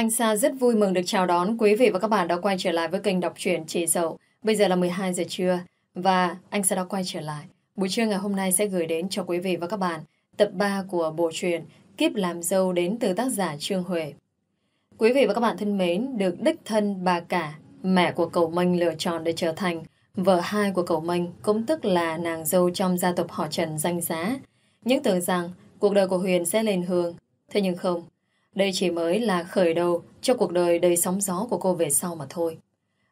Anh Sa rất vui mừng được chào đón quý vị và các bạn đã quay trở lại với kênh đọc truyện Chị Dậu. Bây giờ là 12 giờ trưa và anh Sa đã quay trở lại. Buổi trưa ngày hôm nay sẽ gửi đến cho quý vị và các bạn tập 3 của bộ truyện Kiếp làm dâu đến từ tác giả Trương Huệ. Quý vị và các bạn thân mến, được đích thân bà cả, mẹ của cậu Minh lựa chọn để trở thành vợ hai của cậu Minh, cũng tức là nàng dâu trong gia tộc họ Trần danh giá. Những tưởng rằng cuộc đời của Huyền sẽ lên hương, thế nhưng không. Đây chỉ mới là khởi đầu cho cuộc đời đầy sóng gió của cô về sau mà thôi.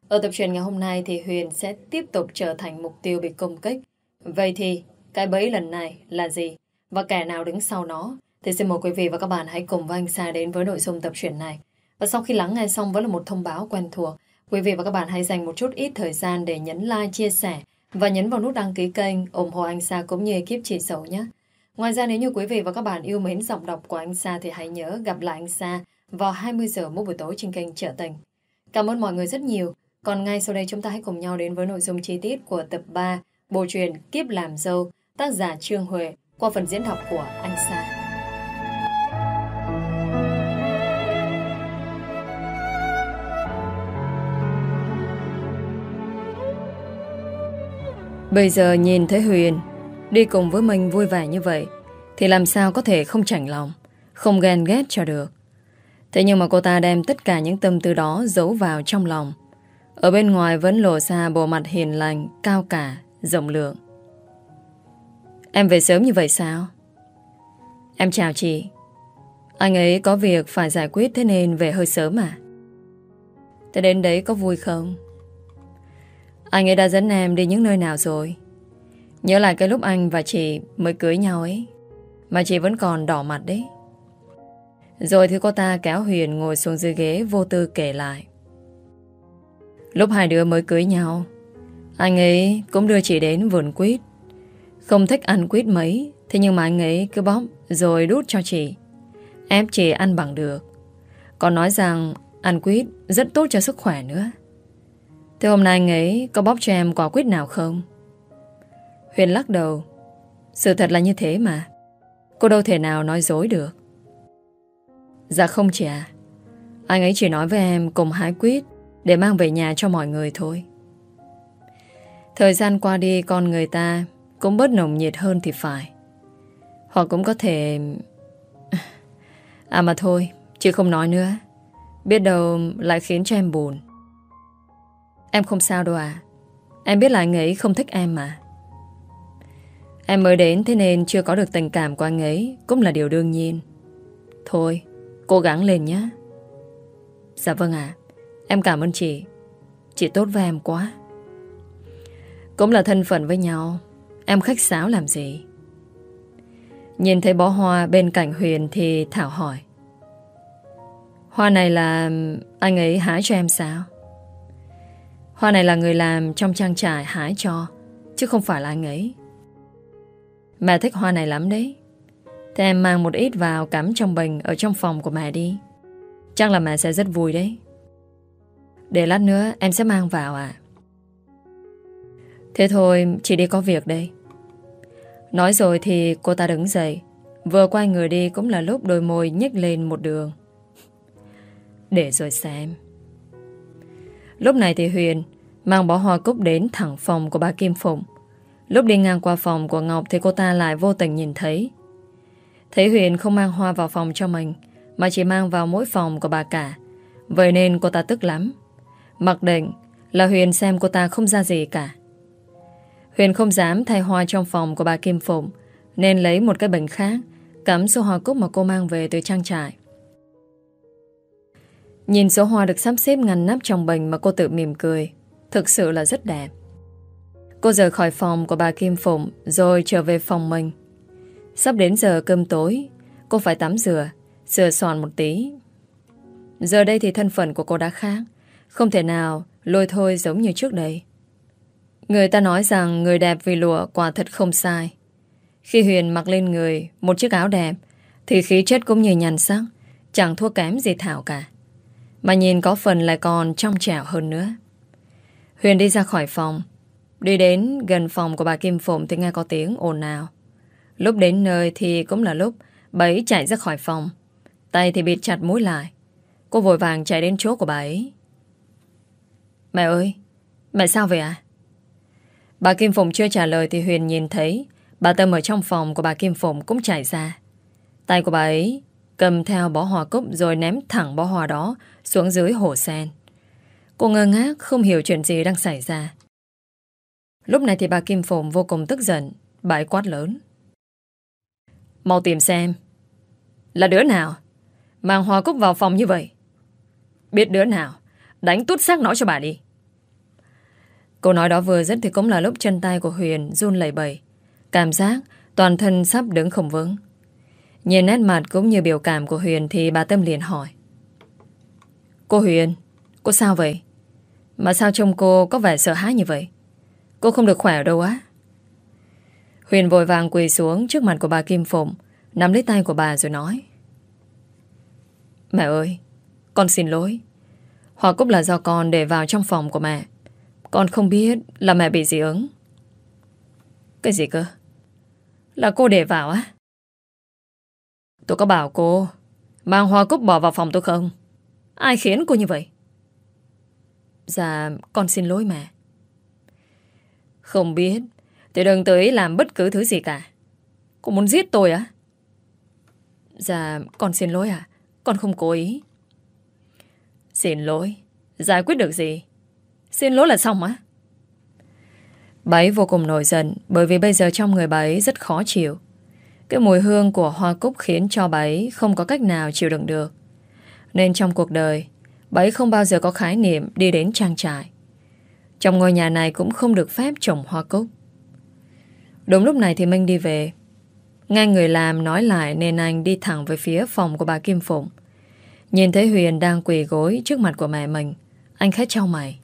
Ở tập truyền ngày hôm nay thì Huyền sẽ tiếp tục trở thành mục tiêu bị công kích. Vậy thì, cái bẫy lần này là gì? Và kẻ nào đứng sau nó? Thì xin mời quý vị và các bạn hãy cùng với anh Sa đến với nội dung tập truyền này. Và sau khi lắng nghe xong vẫn là một thông báo quen thuộc, quý vị và các bạn hãy dành một chút ít thời gian để nhấn like, chia sẻ và nhấn vào nút đăng ký kênh ủng hộ anh Sa cũng như ekip chị Sầu nhé. Ngoài ra, nếu như quý vị và các bạn yêu mến giọng đọc của anh Sa thì hãy nhớ gặp lại anh Sa vào 20 giờ mỗi buổi tối trên kênh Trở Tình. Cảm ơn mọi người rất nhiều. Còn ngay sau đây, chúng ta hãy cùng nhau đến với nội dung chi tiết của tập 3 bộ truyền Kiếp làm dâu, tác giả Trương Huệ, qua phần diễn đọc của anh Sa. Bây giờ nhìn thấy Huyền Đi cùng với mình vui vẻ như vậy Thì làm sao có thể không chảnh lòng Không ghen ghét cho được Thế nhưng mà cô ta đem tất cả những tâm tư đó Giấu vào trong lòng Ở bên ngoài vẫn lộ ra bộ mặt hiền lành Cao cả, rộng lượng Em về sớm như vậy sao? Em chào chị Anh ấy có việc phải giải quyết Thế nên về hơi sớm à? Thế đến đấy có vui không? Anh ấy đã dẫn em đi những nơi nào rồi? Nhớ lại cái lúc anh và chị mới cưới nhau ấy, Mà chị vẫn còn đỏ mặt đấy. Rồi thì cô ta kéo Huyền ngồi xuống dưới ghế vô tư kể lại. Lúc hai đứa mới cưới nhau, Anh ấy cũng đưa chị đến vườn quýt. Không thích ăn quýt mấy, Thế nhưng mà anh ấy cứ bóp Rồi đút cho chị, Ép chị ăn bằng được. Còn nói rằng ăn quýt rất tốt cho sức khỏe nữa. Thế hôm nay anh ấy có bóp cho em quả quýt nào không? Huyền lắc đầu. Sự thật là như thế mà. Cô đâu thể nào nói dối được. Dạ không chị à Anh ấy chỉ nói với em cùng hái quýt Để mang về nhà cho mọi người thôi. Thời gian qua đi, con người ta Cũng bớt nồng nhiệt hơn thì phải. Hoặc cũng có thể À mà thôi, Chị không nói nữa. Biết đâu lại khiến cho em buồn. Em không sao đâu à Em biết là anh ấy không thích em mà. Em mới đến thế nên chưa có được tình cảm của anh ấy Cũng là điều đương nhiên. Thôi, cố gắng lên nhé. Dạ vâng ạ. Em cảm ơn chị. Chị tốt với em quá. Cũng là thân phận với nhau. Em khách sáo làm gì? Nhìn thấy bó hoa bên cạnh Huyền Thì Thảo hỏi. Hoa này là anh ấy hái cho em sao? Hoa này là người làm trong trang trại hái cho Chứ không phải là anh ấy. Mẹ thích hoa này lắm đấy. Thế em mang một ít vào cắm trong bình Ở trong phòng của mẹ đi. Chắc là mẹ sẽ rất vui đấy. Để lát nữa em sẽ mang vào à Thế thôi, Chị đi có việc đây. Nói rồi thì cô ta đứng dậy. Vừa quay người đi cũng là lúc đôi môi nhếch lên một đường. Để rồi xem. Lúc này thì Huyền mang bó hoa cúc đến thẳng phòng của bà Kim Phụng. Lúc đi ngang qua phòng của Ngọc thì cô ta lại vô tình nhìn thấy. Thấy Huyền không mang hoa vào phòng cho mình, mà chỉ mang vào mỗi phòng của bà cả. Vậy nên cô ta tức lắm. Mặc định là Huyền xem cô ta không ra gì cả. Huyền không dám thay hoa trong phòng của bà Kim Phụng, nên lấy một cái bình khác, cắm số hoa cúc mà cô mang về từ trang trại. Nhìn số hoa được sắp xếp ngăn nắp trong bình mà cô tự mỉm cười. Thực sự là rất đẹp. Cô rời khỏi phòng của bà Kim Phụng Rồi trở về phòng mình. Sắp đến giờ cơm tối, Cô phải tắm rửa, Sửa soạn một tí. Giờ đây thì thân phận của cô đã khác, Không thể nào lôi thôi giống như trước đây. Người ta nói rằng Người đẹp vì lụa quả thật không sai. Khi Huyền mặc lên người Một chiếc áo đẹp, Thì khí chất cũng như nhàn sắc, Chẳng thua kém gì Thảo cả. Mà nhìn có phần lại còn trong trẻo hơn nữa. Huyền đi ra khỏi phòng Đi đến gần phòng của bà Kim Phụng thì nghe có tiếng ồn ào. Lúc đến nơi thì cũng là lúc bấy chạy ra khỏi phòng. Tay thì bịt chặt mũi lại. Cô vội vàng chạy đến chỗ của bà ấy Mẹ ơi, Mẹ sao vậy à Bà Kim Phụng chưa trả lời Thì Huyền nhìn thấy Bà Tâm ở trong phòng của bà Kim Phụng cũng chạy ra Tay của bà ấy Cầm theo bó hoa cúc Rồi ném thẳng bó hoa đó Xuống dưới hồ sen Cô ngơ ngác không hiểu chuyện gì đang xảy ra Lúc này thì bà Kim Phụng vô cùng tức giận Bà quát lớn Mau tìm xem Là đứa nào Mang hoa cúc vào phòng như vậy Biết đứa nào Đánh tút xác nó cho bà đi Câu nói đó vừa dứt thì cũng là lúc chân tay của Huyền run lẩy bẩy. Cảm giác toàn thân sắp đứng không vững. Nhìn nét mặt cũng như biểu cảm của Huyền thì bà Tâm liền hỏi. Cô Huyền, cô sao vậy? Mà sao trông cô có vẻ sợ hãi như vậy? Cô không được khỏe ở đâu á? Huyền vội vàng quỳ xuống trước mặt của bà Kim Phụng, nắm lấy tay của bà rồi nói. Mẹ ơi, con xin lỗi. hòa cúc là do con để vào trong phòng của mẹ. Con không biết là mẹ bị dị ứng. Cái gì cơ? Là cô để vào á? Tôi có bảo cô mang hoa cúc bỏ vào phòng tôi không? Ai khiến cô như vậy? Dạ, con xin lỗi mẹ. Không biết Thì đừng tới làm bất cứ thứ gì cả Cô muốn giết tôi á? Dạ, con xin lỗi à? Con không cố ý. Xin lỗi? Giải quyết được gì? Xin lỗi là xong á? Bà ấy vô cùng nổi giận bởi vì bây giờ trong người bà ấy rất khó chịu. Cái mùi hương của hoa cúc khiến cho bà ấy không có cách nào chịu đựng được. Nên trong cuộc đời, bà ấy không bao giờ có khái niệm đi đến trang trại. Trong ngôi nhà này cũng không được phép trồng hoa cúc. Đúng lúc này thì Minh đi về. Nghe người làm nói lại nên anh đi thẳng về phía phòng của bà Kim Phụng. Nhìn thấy Huyền đang quỳ gối trước mặt của mẹ mình. Anh khét trao mày.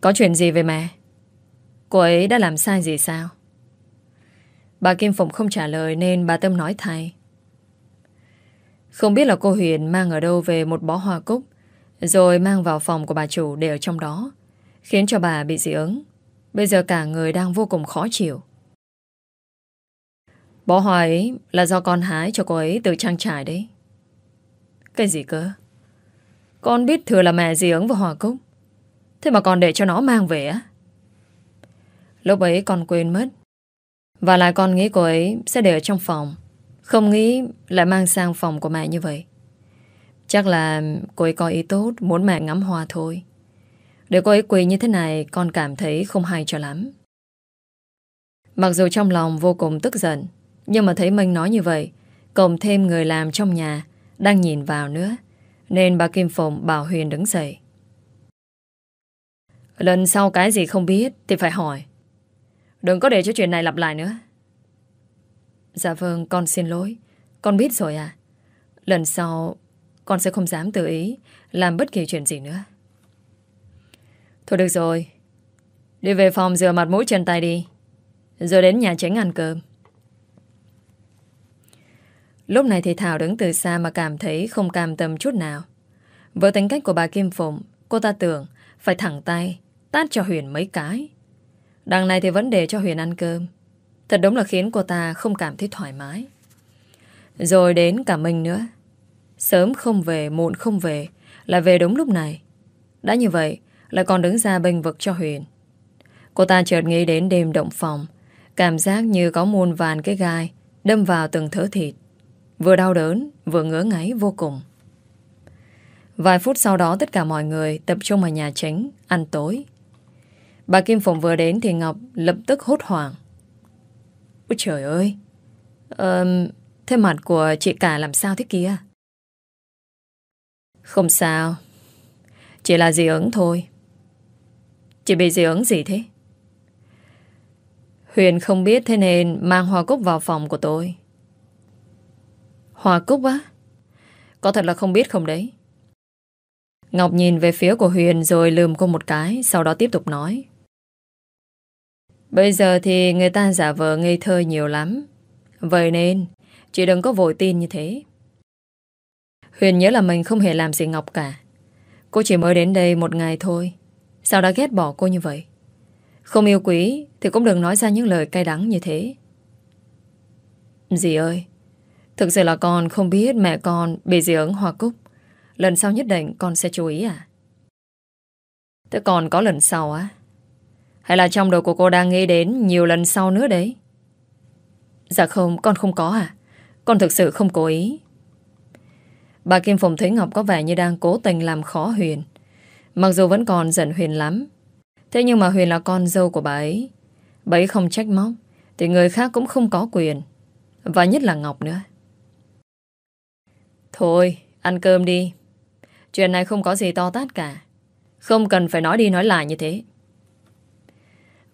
Có chuyện gì về mẹ? Cô ấy đã làm sai gì sao? Bà Kim Phụng không trả lời nên bà Tâm nói thay. Không biết là cô Huyền mang ở đâu về một bó hoa cúc rồi mang vào phòng của bà chủ để ở trong đó, khiến cho bà bị dị ứng. Bây giờ cả người đang vô cùng khó chịu. Bó hoa ấy là do con hái cho cô ấy từ trang trại đấy. Cái gì cơ? Con biết thừa là mẹ dị ứng và hoa cúc. Thế mà còn để cho nó mang về á? Lúc ấy con quên mất. Và lại con nghĩ cô ấy sẽ để ở trong phòng. Không nghĩ lại mang sang phòng của mẹ như vậy. Chắc là cô ấy có ý tốt muốn mẹ ngắm hoa thôi. Để cô ấy quỳ như thế này con cảm thấy không hay cho lắm. Mặc dù trong lòng vô cùng tức giận nhưng mà thấy Minh nói như vậy cộng thêm người làm trong nhà đang nhìn vào nữa nên bà Kim Phụng bảo Huyền đứng dậy. Lần sau cái gì không biết thì phải hỏi. Đừng có để cho chuyện này lặp lại nữa. Dạ vâng, con xin lỗi. Con biết rồi à. Lần sau con sẽ không dám tự ý làm bất kỳ chuyện gì nữa. Thôi được rồi. Đi về phòng rửa mặt mũi chân tay đi. Rồi đến nhà tránh ăn cơm. Lúc này thì Thảo đứng từ xa mà cảm thấy không cam tâm chút nào. Với tính cách của bà Kim Phụng, cô ta tưởng phải thẳng tay, tát cho Huyền mấy cái. Đằng này thì vẫn để cho Huyền ăn cơm. Thật đúng là khiến cô ta không cảm thấy thoải mái. Rồi đến cả mình nữa. Sớm không về, muộn không về, là về đúng lúc này. Đã như vậy, lại còn đứng ra bênh vực cho Huyền. Cô ta chợt nghĩ đến đêm động phòng, cảm giác như có muôn vàn cái gai đâm vào từng thớ thịt. Vừa đau đớn, vừa ngứa ngáy vô cùng. Vài phút sau đó tất cả mọi người tập trung ở nhà chính, ăn tối. Bà Kim Phụng vừa đến thì Ngọc lập tức hốt hoảng. Ôi trời ơi! Ờ, thế mặt của chị cả làm sao thế kia? Không sao. Chỉ là dị ứng thôi. Chị bị dị ứng gì thế? Huyền không biết thế nên mang hoa cúc vào phòng của tôi. Hoa cúc á? Có thật là không biết không đấy? Ngọc nhìn về phía của Huyền rồi lườm cô một cái, sau đó tiếp tục nói. Bây giờ thì người ta giả vờ ngây thơ nhiều lắm. Vậy nên, chị đừng có vội tin như thế. Huyền nhớ là mình không hề làm gì Ngọc cả. Cô chỉ mới đến đây một ngày thôi. Sao đã ghét bỏ cô như vậy? Không yêu quý thì cũng đừng nói ra những lời cay đắng như thế. Dì ơi, thực sự là con không biết mẹ con bị dị ứng hoa cúc. Lần sau nhất định con sẽ chú ý à Thế còn có lần sau á Hay là trong đầu của cô đang nghĩ đến Nhiều lần sau nữa đấy Dạ không con không có à Con thực sự không cố ý Bà Kim Phùng thấy Ngọc có vẻ như đang cố tình làm khó Huyền. Mặc dù vẫn còn giận Huyền lắm, Thế nhưng mà Huyền là con dâu của bà ấy. Bà ấy không trách móc, Thì người khác cũng không có quyền, Và nhất là Ngọc nữa. Thôi, Ăn cơm đi. Chuyện này không có gì to tát cả. Không cần phải nói đi nói lại như thế.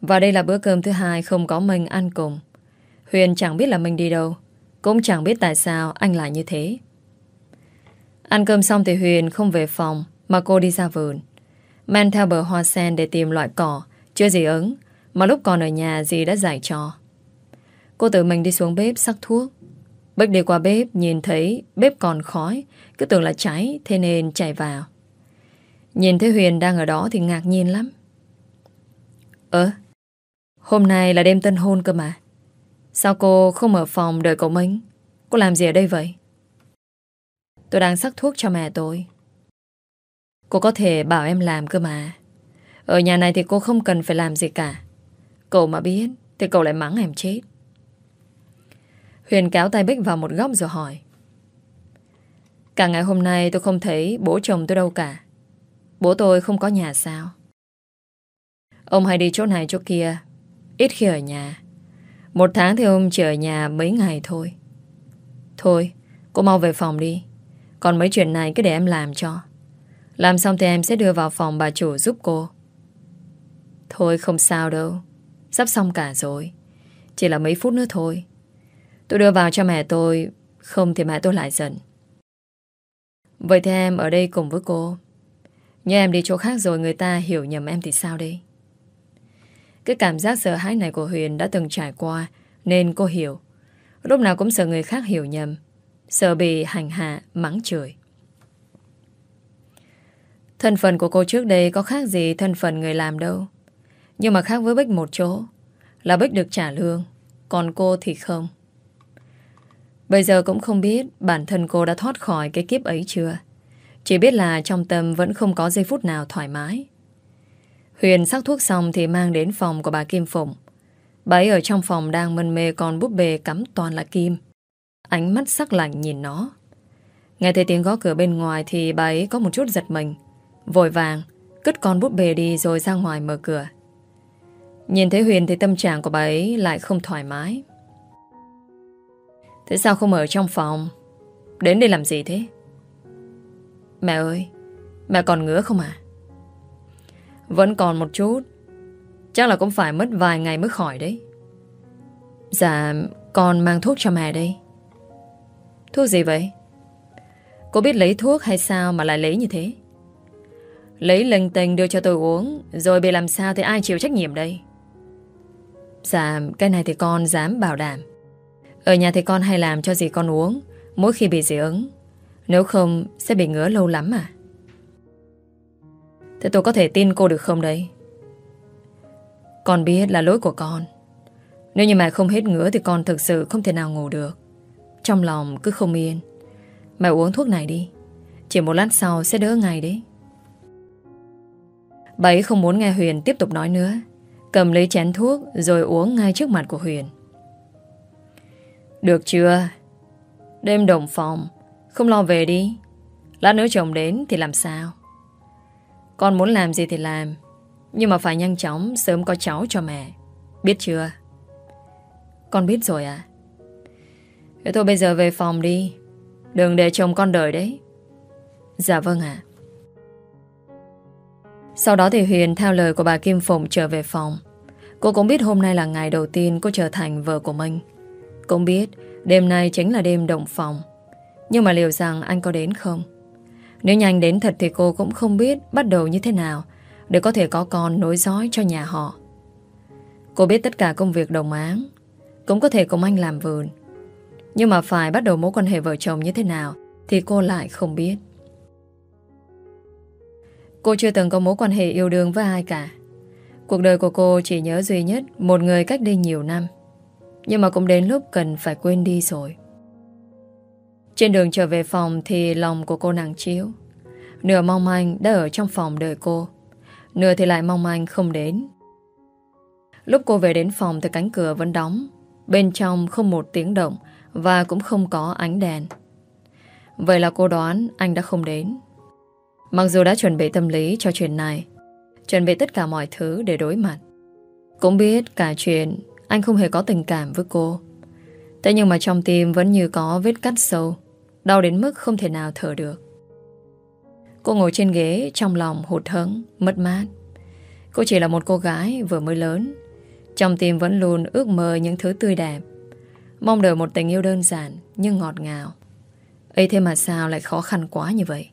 Và đây là bữa cơm thứ hai Không có mình ăn cùng. Huyền chẳng biết là mình đi đâu, Cũng chẳng biết tại sao anh lại như thế. Ăn cơm xong thì Huyền không về phòng, Mà cô đi ra vườn. Men theo bờ hoa sen để tìm loại cỏ, Chưa gì ứng, Mà lúc còn ở nhà dì đã giải cho Cô tự mình đi xuống bếp sắc thuốc. Bích đi qua bếp, nhìn thấy bếp còn khói, Cứ tưởng là cháy, Thế nên chạy vào. Nhìn thấy Huyền đang ở đó thì ngạc nhiên lắm. Ơ, Hôm nay là đêm tân hôn cơ mà. Sao cô không ở phòng đợi cậu Minh? Cô làm gì ở đây vậy? Tôi đang sắc thuốc cho mẹ tôi. Cô có thể bảo em làm cơ mà. Ở nhà này thì cô không cần phải làm gì cả. Cậu mà biết Thì cậu lại mắng em chết. Huyền kéo tay Bích vào một góc rồi hỏi. Cả ngày hôm nay tôi không thấy bố chồng tôi đâu cả. Bố tôi không có nhà sao? Ông hay đi chỗ này chỗ kia, Ít khi ở nhà. Một tháng thì ông chỉ ở nhà mấy ngày thôi. Thôi, Cô mau về phòng đi. Còn mấy chuyện này cứ để em làm cho. Làm xong thì em sẽ đưa vào phòng bà chủ giúp cô. Thôi, không sao đâu. Sắp xong cả rồi. Chỉ là mấy phút nữa thôi. Tôi đưa vào cho mẹ tôi. Không thì mẹ tôi lại giận. Vậy thì em ở đây cùng với cô. Nhưng em đi chỗ khác rồi Người ta hiểu nhầm em thì sao đây? Cái cảm giác sợ hãi này của Huyền Đã từng trải qua, Nên cô hiểu. Lúc nào cũng sợ người khác hiểu nhầm. Sợ bị hành hạ mắng chửi Thân phận của cô trước đây Có khác gì thân phận người làm đâu Nhưng mà khác với Bích một chỗ, Là Bích được trả lương, Còn cô thì không Bây giờ cũng không biết bản thân cô đã thoát khỏi cái kiếp ấy chưa. Chỉ biết là trong tâm vẫn không có giây phút nào thoải mái. Huyền sắc thuốc xong thì mang đến phòng của bà Kim Phụng. Bà ấy ở trong phòng đang mân mê con búp bê cắm toàn là kim. Ánh mắt sắc lạnh nhìn nó. Nghe thấy tiếng gõ cửa bên ngoài thì bà ấy có một chút giật mình. Vội vàng, cất con búp bê đi rồi ra ngoài mở cửa. Nhìn thấy Huyền thì tâm trạng của bà ấy lại không thoải mái. Thế sao không ở trong phòng Đến đây làm gì thế Mẹ ơi Mẹ còn ngứa không à Vẫn còn một chút Chắc là cũng phải mất vài ngày mới khỏi đấy Dạ Con mang thuốc cho mẹ đây Thuốc gì vậy? Cô biết lấy thuốc hay sao mà lại lấy như thế? Lấy linh tình đưa cho tôi uống, Rồi bị làm sao thì ai chịu trách nhiệm đây? Dạ Cái này thì con dám bảo đảm. Ở nhà thì con hay làm cho gì con uống, Mỗi khi bị dị ứng. Nếu không, sẽ bị ngứa lâu lắm à? Thế tôi có thể tin cô được không đấy Con biết là lỗi của con. Nếu như mà không hết ngứa Thì con thực sự không thể nào ngủ được. Trong lòng cứ không yên. Mẹ uống thuốc này đi. Chỉ một lát sau sẽ đỡ ngay đấy. Bà ấy không muốn nghe Huyền tiếp tục nói nữa. Cầm lấy chén thuốc Rồi uống ngay trước mặt của Huyền. Được chưa? Đêm đồng phòng. Không lo về đi. Lát nữa chồng đến thì làm sao? Con muốn làm gì thì làm. Nhưng mà phải nhanh chóng Sớm có cháu cho mẹ. Biết chưa? Con biết rồi à Thế thôi bây giờ về phòng đi. Đừng để chồng con đợi đấy. Dạ vâng ạ. Sau đó thì Huyền theo lời của bà Kim Phụng trở về phòng. Cô cũng biết hôm nay là ngày đầu tiên cô trở thành vợ của mình. Cũng biết đêm nay chính là đêm động phòng. Nhưng mà liệu rằng anh có đến không? Nếu nhanh đến thật thì cô cũng không biết bắt đầu như thế nào để có thể có con nối dõi cho nhà họ. Cô biết tất cả công việc đồng áng. Cũng có thể cùng anh làm vườn. Nhưng mà phải bắt đầu mối quan hệ vợ chồng như thế nào thì cô lại không biết. Cô chưa từng có mối quan hệ yêu đương với ai cả. Cuộc đời của cô chỉ nhớ duy nhất một người cách đây nhiều năm. Nhưng mà cũng đến lúc cần phải quên đi rồi Trên đường trở về phòng Thì lòng của cô nàng chiếu Nửa mong anh đã ở trong phòng đợi cô Nửa thì lại mong anh không đến Lúc cô về đến phòng thì cánh cửa vẫn đóng Bên trong không một tiếng động và cũng không có ánh đèn. Vậy là cô đoán anh đã không đến. Mặc dù đã chuẩn bị tâm lý cho chuyện này, Chuẩn bị tất cả mọi thứ để đối mặt, Cũng biết cả chuyện Anh không hề có tình cảm với cô. Thế nhưng mà trong tim vẫn như có vết cắt sâu, Đau đến mức không thể nào thở được. Cô ngồi trên ghế Trong lòng hụt hẫng, Mất mát. Cô chỉ là một cô gái vừa mới lớn, Trong tim vẫn luôn ước mơ những thứ tươi đẹp Mong đợi một tình yêu đơn giản, Nhưng ngọt ngào. Ấy thế mà sao lại khó khăn quá như vậy?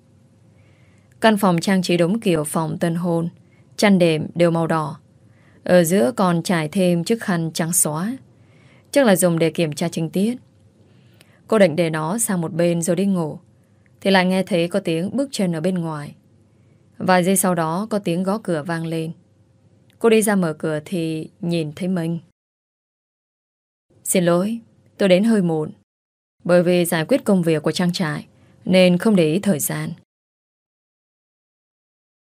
Căn phòng trang trí đúng kiểu phòng tân hôn, Chăn đệm đều màu đỏ. Ở giữa còn trải thêm chiếc khăn trắng xóa, Chắc là dùng để kiểm tra trình tiết. Cô định để nó sang một bên rồi đi ngủ, Thì lại nghe thấy có tiếng bước chân ở bên ngoài. Vài giây sau đó, có tiếng gõ cửa vang lên. Cô đi ra mở cửa thì nhìn thấy mình Xin lỗi Tôi đến hơi muộn Bởi vì giải quyết công việc của trang trại, Nên không để ý thời gian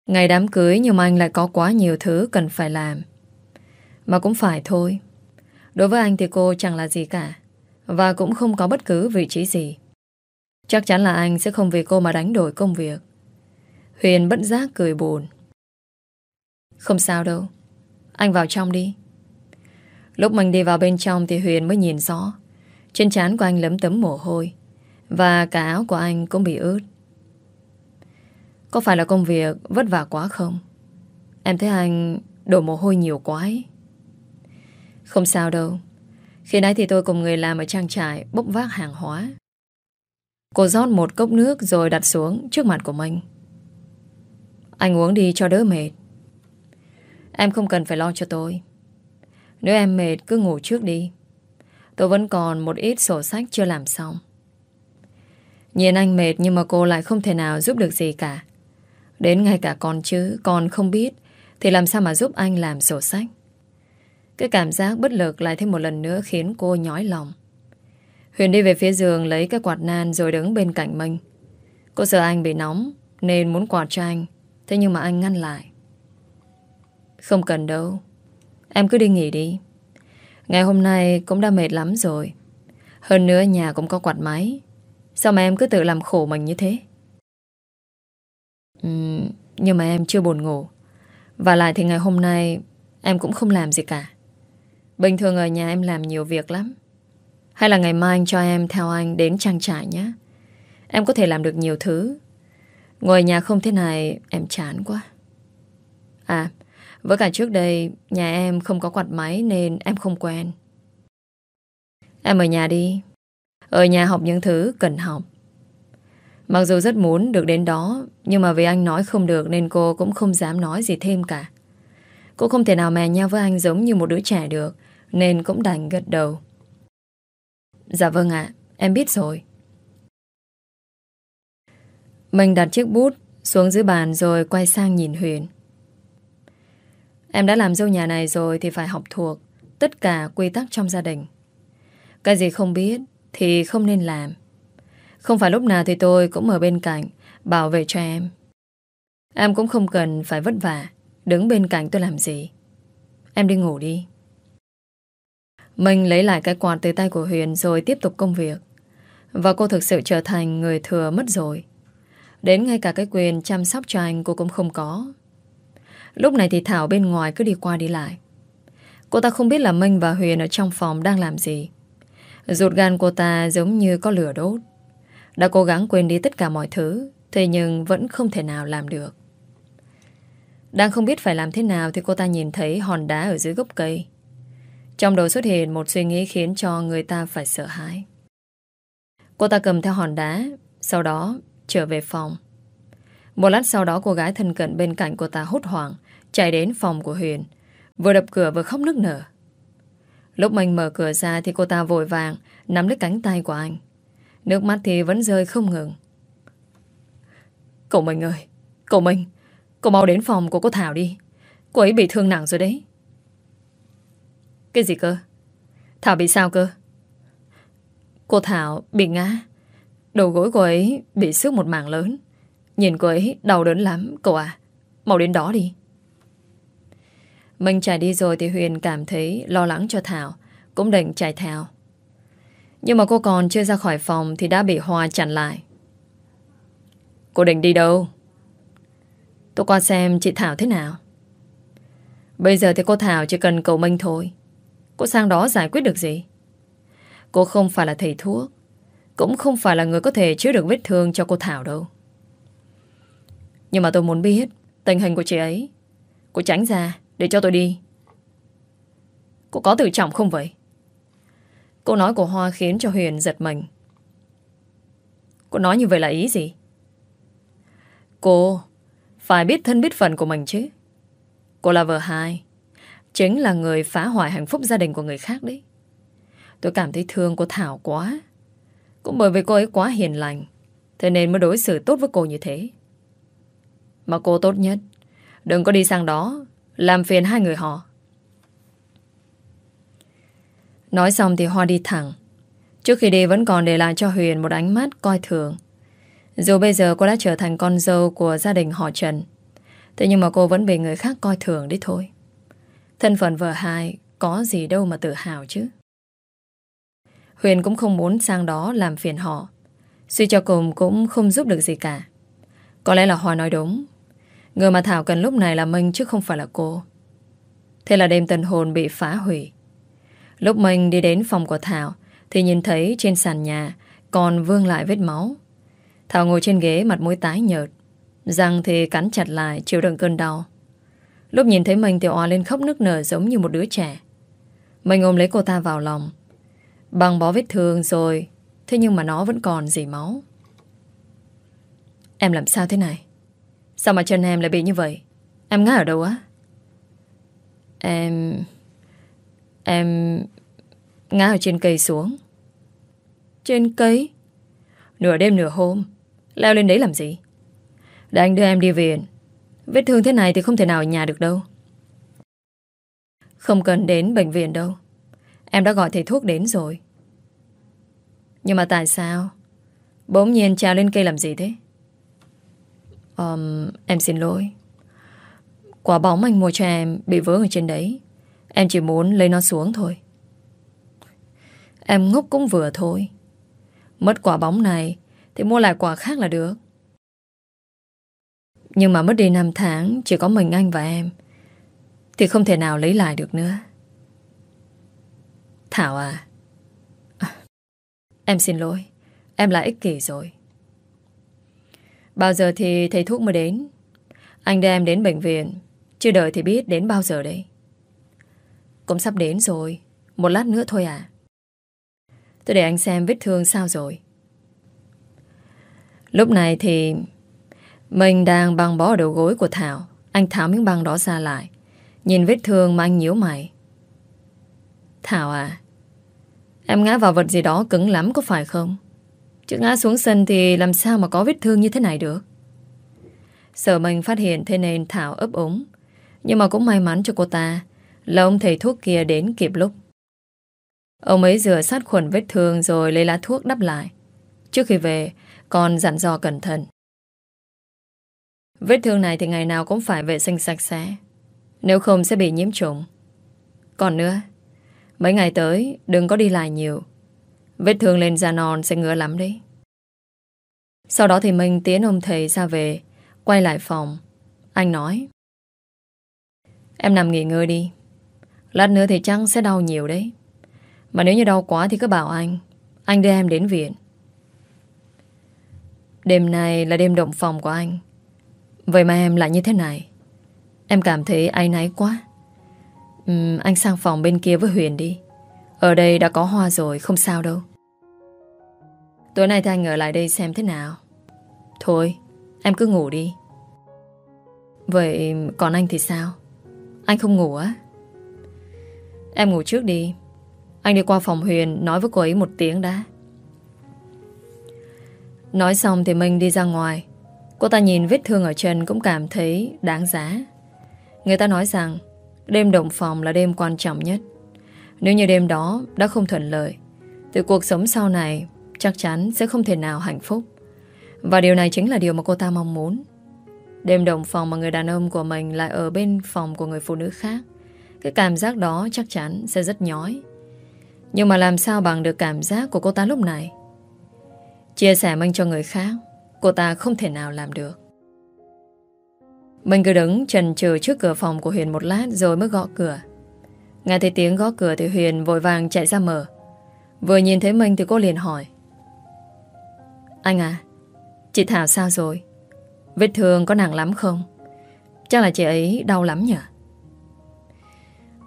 Ngày đám cưới nhưng mà anh lại có quá nhiều thứ cần phải làm. Mà cũng phải thôi. Đối với anh thì cô chẳng là gì cả. Và cũng không có bất cứ vị trí gì. Chắc chắn là anh sẽ không vì cô mà đánh đổi công việc. Huyền bất giác cười buồn. Không sao đâu. Anh vào trong đi. Lúc mình đi vào bên trong thì Huyền mới nhìn rõ. Trên trán của anh lấm tấm mồ hôi. Và cả áo của anh cũng bị ướt. Có phải là công việc vất vả quá không? Em thấy anh đổ mồ hôi nhiều quá ấy. Không sao đâu. Khi nãy thì tôi cùng người làm ở trang trại bốc vác hàng hóa. Cô rót một cốc nước rồi đặt xuống trước mặt của mình. Anh uống đi cho đỡ mệt. Em không cần phải lo cho tôi. Nếu em mệt, cứ ngủ trước đi. Tôi vẫn còn một ít sổ sách chưa làm xong. Nhìn anh mệt nhưng mà cô lại không thể nào giúp được gì cả. Đến ngay cả con chứ, Con không biết Thì làm sao mà giúp anh làm sổ sách. Cái cảm giác bất lực lại thêm một lần nữa Khiến cô nhói lòng. Huyền đi về phía giường lấy cái quạt nan Rồi đứng bên cạnh mình. Cô sợ anh bị nóng Nên muốn quạt cho anh, Thế nhưng mà anh ngăn lại. Không cần đâu, Em cứ đi nghỉ đi. Ngày hôm nay cũng đã mệt lắm rồi. Hơn nữa nhà cũng có quạt máy. Sao mà em cứ tự làm khổ mình như thế? Uhm, nhưng mà em chưa buồn ngủ. Và lại thì ngày hôm nay Em cũng không làm gì cả. Bình thường ở nhà em làm nhiều việc lắm. Hay là ngày mai anh cho em theo anh Đến trang trại nhé. Em có thể làm được nhiều thứ. Ngồi nhà không thế này Em chán quá. À với cả trước đây, Nhà em không có quạt máy nên em không quen. Em ở nhà đi. Ở nhà học những thứ cần học. Mặc dù rất muốn được đến đó, Nhưng mà vì anh nói không được Nên cô cũng không dám nói gì thêm cả. Cô không thể nào mè nhau với anh giống như một đứa trẻ được, Nên cũng đành gật đầu. Dạ vâng ạ, Em biết rồi. Mình đặt chiếc bút xuống dưới bàn rồi quay sang nhìn Huyền. Em đã làm dâu nhà này rồi thì phải học thuộc tất cả quy tắc trong gia đình. Cái gì không biết thì không nên làm. Không phải lúc nào thì tôi cũng ở bên cạnh Bảo vệ cho em. Em cũng không cần phải vất vả, Đứng bên cạnh tôi làm gì. Em đi ngủ đi. Mình lấy lại cái quạt từ tay của Huyền Rồi tiếp tục công việc. Và cô thực sự trở thành người thừa mất rồi. Đến ngay cả cái quyền chăm sóc cho anh cô cũng không có. Lúc này thì Thảo bên ngoài cứ đi qua đi lại. Cô ta không biết là Minh và Huyền ở trong phòng đang làm gì. Rụt gan cô ta giống như có lửa đốt. Đã cố gắng quên đi tất cả mọi thứ, Thế nhưng vẫn không thể nào làm được. Đang không biết phải làm thế nào Thì cô ta nhìn thấy hòn đá ở dưới gốc cây. Trong đầu xuất hiện một suy nghĩ Khiến cho người ta phải sợ hãi. Cô ta cầm theo hòn đá, Sau đó trở về phòng. Một lát sau đó cô gái thân cận bên cạnh cô ta hốt hoảng Chạy đến phòng của Huyền. Vừa đập cửa vừa khóc nức nở. Lúc mình mở cửa ra thì cô ta vội vàng Nắm lấy cánh tay của anh. Nước mắt thì vẫn rơi không ngừng. Cậu Minh ơi, Cậu Minh, Cậu mau đến phòng của cô Thảo đi. Cô ấy bị thương nặng rồi đấy. Cái gì cơ? Thảo bị sao cơ? Cô Thảo bị ngã. Đầu gối cô ấy bị xước một mảng lớn. Nhìn cô ấy đau đớn lắm. Cậu à Mau đến đó đi. Mình chạy đi rồi thì Huyền cảm thấy lo lắng cho Thảo, Cũng định chạy theo. Nhưng mà cô còn chưa ra khỏi phòng Thì đã bị Hoa chặn lại. Cô định đi đâu? Tôi qua xem chị Thảo thế nào. Bây giờ thì cô Thảo chỉ cần cầu Minh thôi. Cô sang đó giải quyết được gì? Cô không phải là thầy thuốc, Cũng không phải là người có thể chữa được vết thương cho cô Thảo đâu. Nhưng mà tôi muốn biết Tình hình của chị ấy. Cô tránh ra để cho tôi đi. Cô có tự trọng không vậy? Cô nói của Hoa khiến cho Huyền giật mình. Cô nói như vậy là ý gì? Cô, Phải biết thân biết phận của mình chứ. Cô là vợ hai, Chính là người phá hoại hạnh phúc gia đình của người khác đấy. Tôi cảm thấy thương cô Thảo quá. Cũng bởi vì cô ấy quá hiền lành, Thế nên mới đối xử tốt với cô như thế. Mà cô tốt nhất, Đừng có đi sang đó làm phiền hai người họ. Nói xong thì Hoa đi thẳng. Trước khi đi vẫn còn để lại cho Huyền Một ánh mắt coi thường. Dù bây giờ cô đã trở thành con dâu Của gia đình họ Trần, Thế nhưng mà cô vẫn bị người khác coi thường đấy thôi. Thân phận vợ hai Có gì đâu mà tự hào chứ. Huyền cũng không muốn sang đó làm phiền họ. Suy cho cùng cũng không giúp được gì cả. Có lẽ là Hoa nói đúng. Người mà Thảo cần lúc này là Minh chứ không phải là cô. Thế là đêm tân hồn bị phá hủy. Lúc Minh đi đến phòng của Thảo, Thì nhìn thấy trên sàn nhà Còn vương lại vết máu. Thảo ngồi trên ghế mặt mũi tái nhợt, Răng thì cắn chặt lại, chịu đựng cơn đau. Lúc nhìn thấy mình thì oa lên khóc nức nở giống như một đứa trẻ. Mình ôm lấy cô ta vào lòng Bằng bó vết thương rồi, Thế nhưng mà nó vẫn còn dì máu. Em làm sao thế này? Sao mà chân em lại bị như vậy? Em ngã ở đâu á? Em Em Ngã ở trên cây xuống. Trên cây? Nửa đêm nửa hôm, Leo lên đấy làm gì? Để anh đưa em đi viện. Vết thương thế này thì không thể nào ở nhà được đâu. Không cần đến bệnh viện đâu. Em đã gọi thầy thuốc đến rồi. Nhưng mà tại sao? Bỗng nhiên trèo lên cây làm gì thế? Um, Em xin lỗi. Quả bóng anh mua cho em Bị vỡ ở trên đấy. Em chỉ muốn lấy nó xuống thôi. Em ngốc cũng vừa thôi. Mất quả bóng này Thì mua lại quả khác là được. Nhưng mà mất đi 5 tháng Chỉ có mình anh và em Thì không thể nào lấy lại được nữa. Thảo à, à. Em xin lỗi. Em là ích kỷ rồi. Bao giờ thì thầy thuốc mới đến? Anh đem em đến bệnh viện. Chưa đợi thì biết đến bao giờ đây? Cũng sắp đến rồi. Một lát nữa thôi à? Tôi để anh xem vết thương sao rồi. Lúc này thì Mình đang băng bó ở đầu gối của Thảo. Anh tháo miếng băng đó ra lại. Nhìn vết thương mà anh nhíu mày. Thảo à Em ngã vào vật gì đó cứng lắm có phải không? Chứ ngã xuống sân thì làm sao mà có vết thương như thế này được? Sợ mình phát hiện thế nên Thảo ấp ống Nhưng mà cũng may mắn cho cô ta, Là ông thầy thuốc kia đến kịp lúc. Ông ấy rửa sát khuẩn vết thương Rồi lấy lá thuốc đắp lại. Trước khi về, Còn dặn dò cẩn thận. Vết thương này thì ngày nào cũng phải vệ sinh sạch sẽ, Nếu không sẽ bị nhiễm trùng. Còn nữa, Mấy ngày tới, đừng có đi lại nhiều. Vết thương lên da non sẽ ngứa lắm đấy. Sau đó thì mình tiến ông thầy ra về Quay lại phòng. Anh nói Em nằm nghỉ ngơi đi. Lát nữa thì chắc sẽ đau nhiều đấy. Mà nếu như đau quá thì cứ bảo anh Anh đưa em đến viện. Đêm này là đêm động phòng của anh. Vậy mà em lại như thế này. Em cảm thấy ai náy quá. Uhm, Anh sang phòng bên kia với Huyền đi. Ở đây đã có hoa rồi Không sao đâu. Tối nay thì anh ở lại đây xem thế nào? Thôi, Em cứ ngủ đi. Vậy còn anh thì sao? Anh không ngủ á? Em ngủ trước đi. Anh đi qua phòng Huyền Nói với cô ấy một tiếng đã. Nói xong thì Minh đi ra ngoài. Cô ta nhìn vết thương ở chân Cũng cảm thấy đáng giá. Người ta nói rằng, Đêm đồng phòng là đêm quan trọng nhất. Nếu như đêm đó đã không thuận lợi, Thì cuộc sống sau này Chắc chắn sẽ không thể nào hạnh phúc Và điều này chính là điều mà cô ta mong muốn. Đêm đồng phòng mà người đàn ông của mình lại ở bên phòng của người phụ nữ khác. Cái cảm giác đó chắc chắn sẽ rất nhói. Nhưng mà làm sao bằng được cảm giác của cô ta lúc này? Chia sẻ mình cho người khác, cô ta không thể nào làm được. Mình cứ đứng trần trừ trước cửa phòng của Huyền một lát rồi mới gõ cửa. Nghe thấy tiếng gõ cửa thì Huyền vội vàng chạy ra mở. Vừa nhìn thấy mình thì cô liền hỏi. Anh à, chị Thảo sao rồi? Vết thương có nặng lắm không? Chắc là chị ấy đau lắm nhỉ?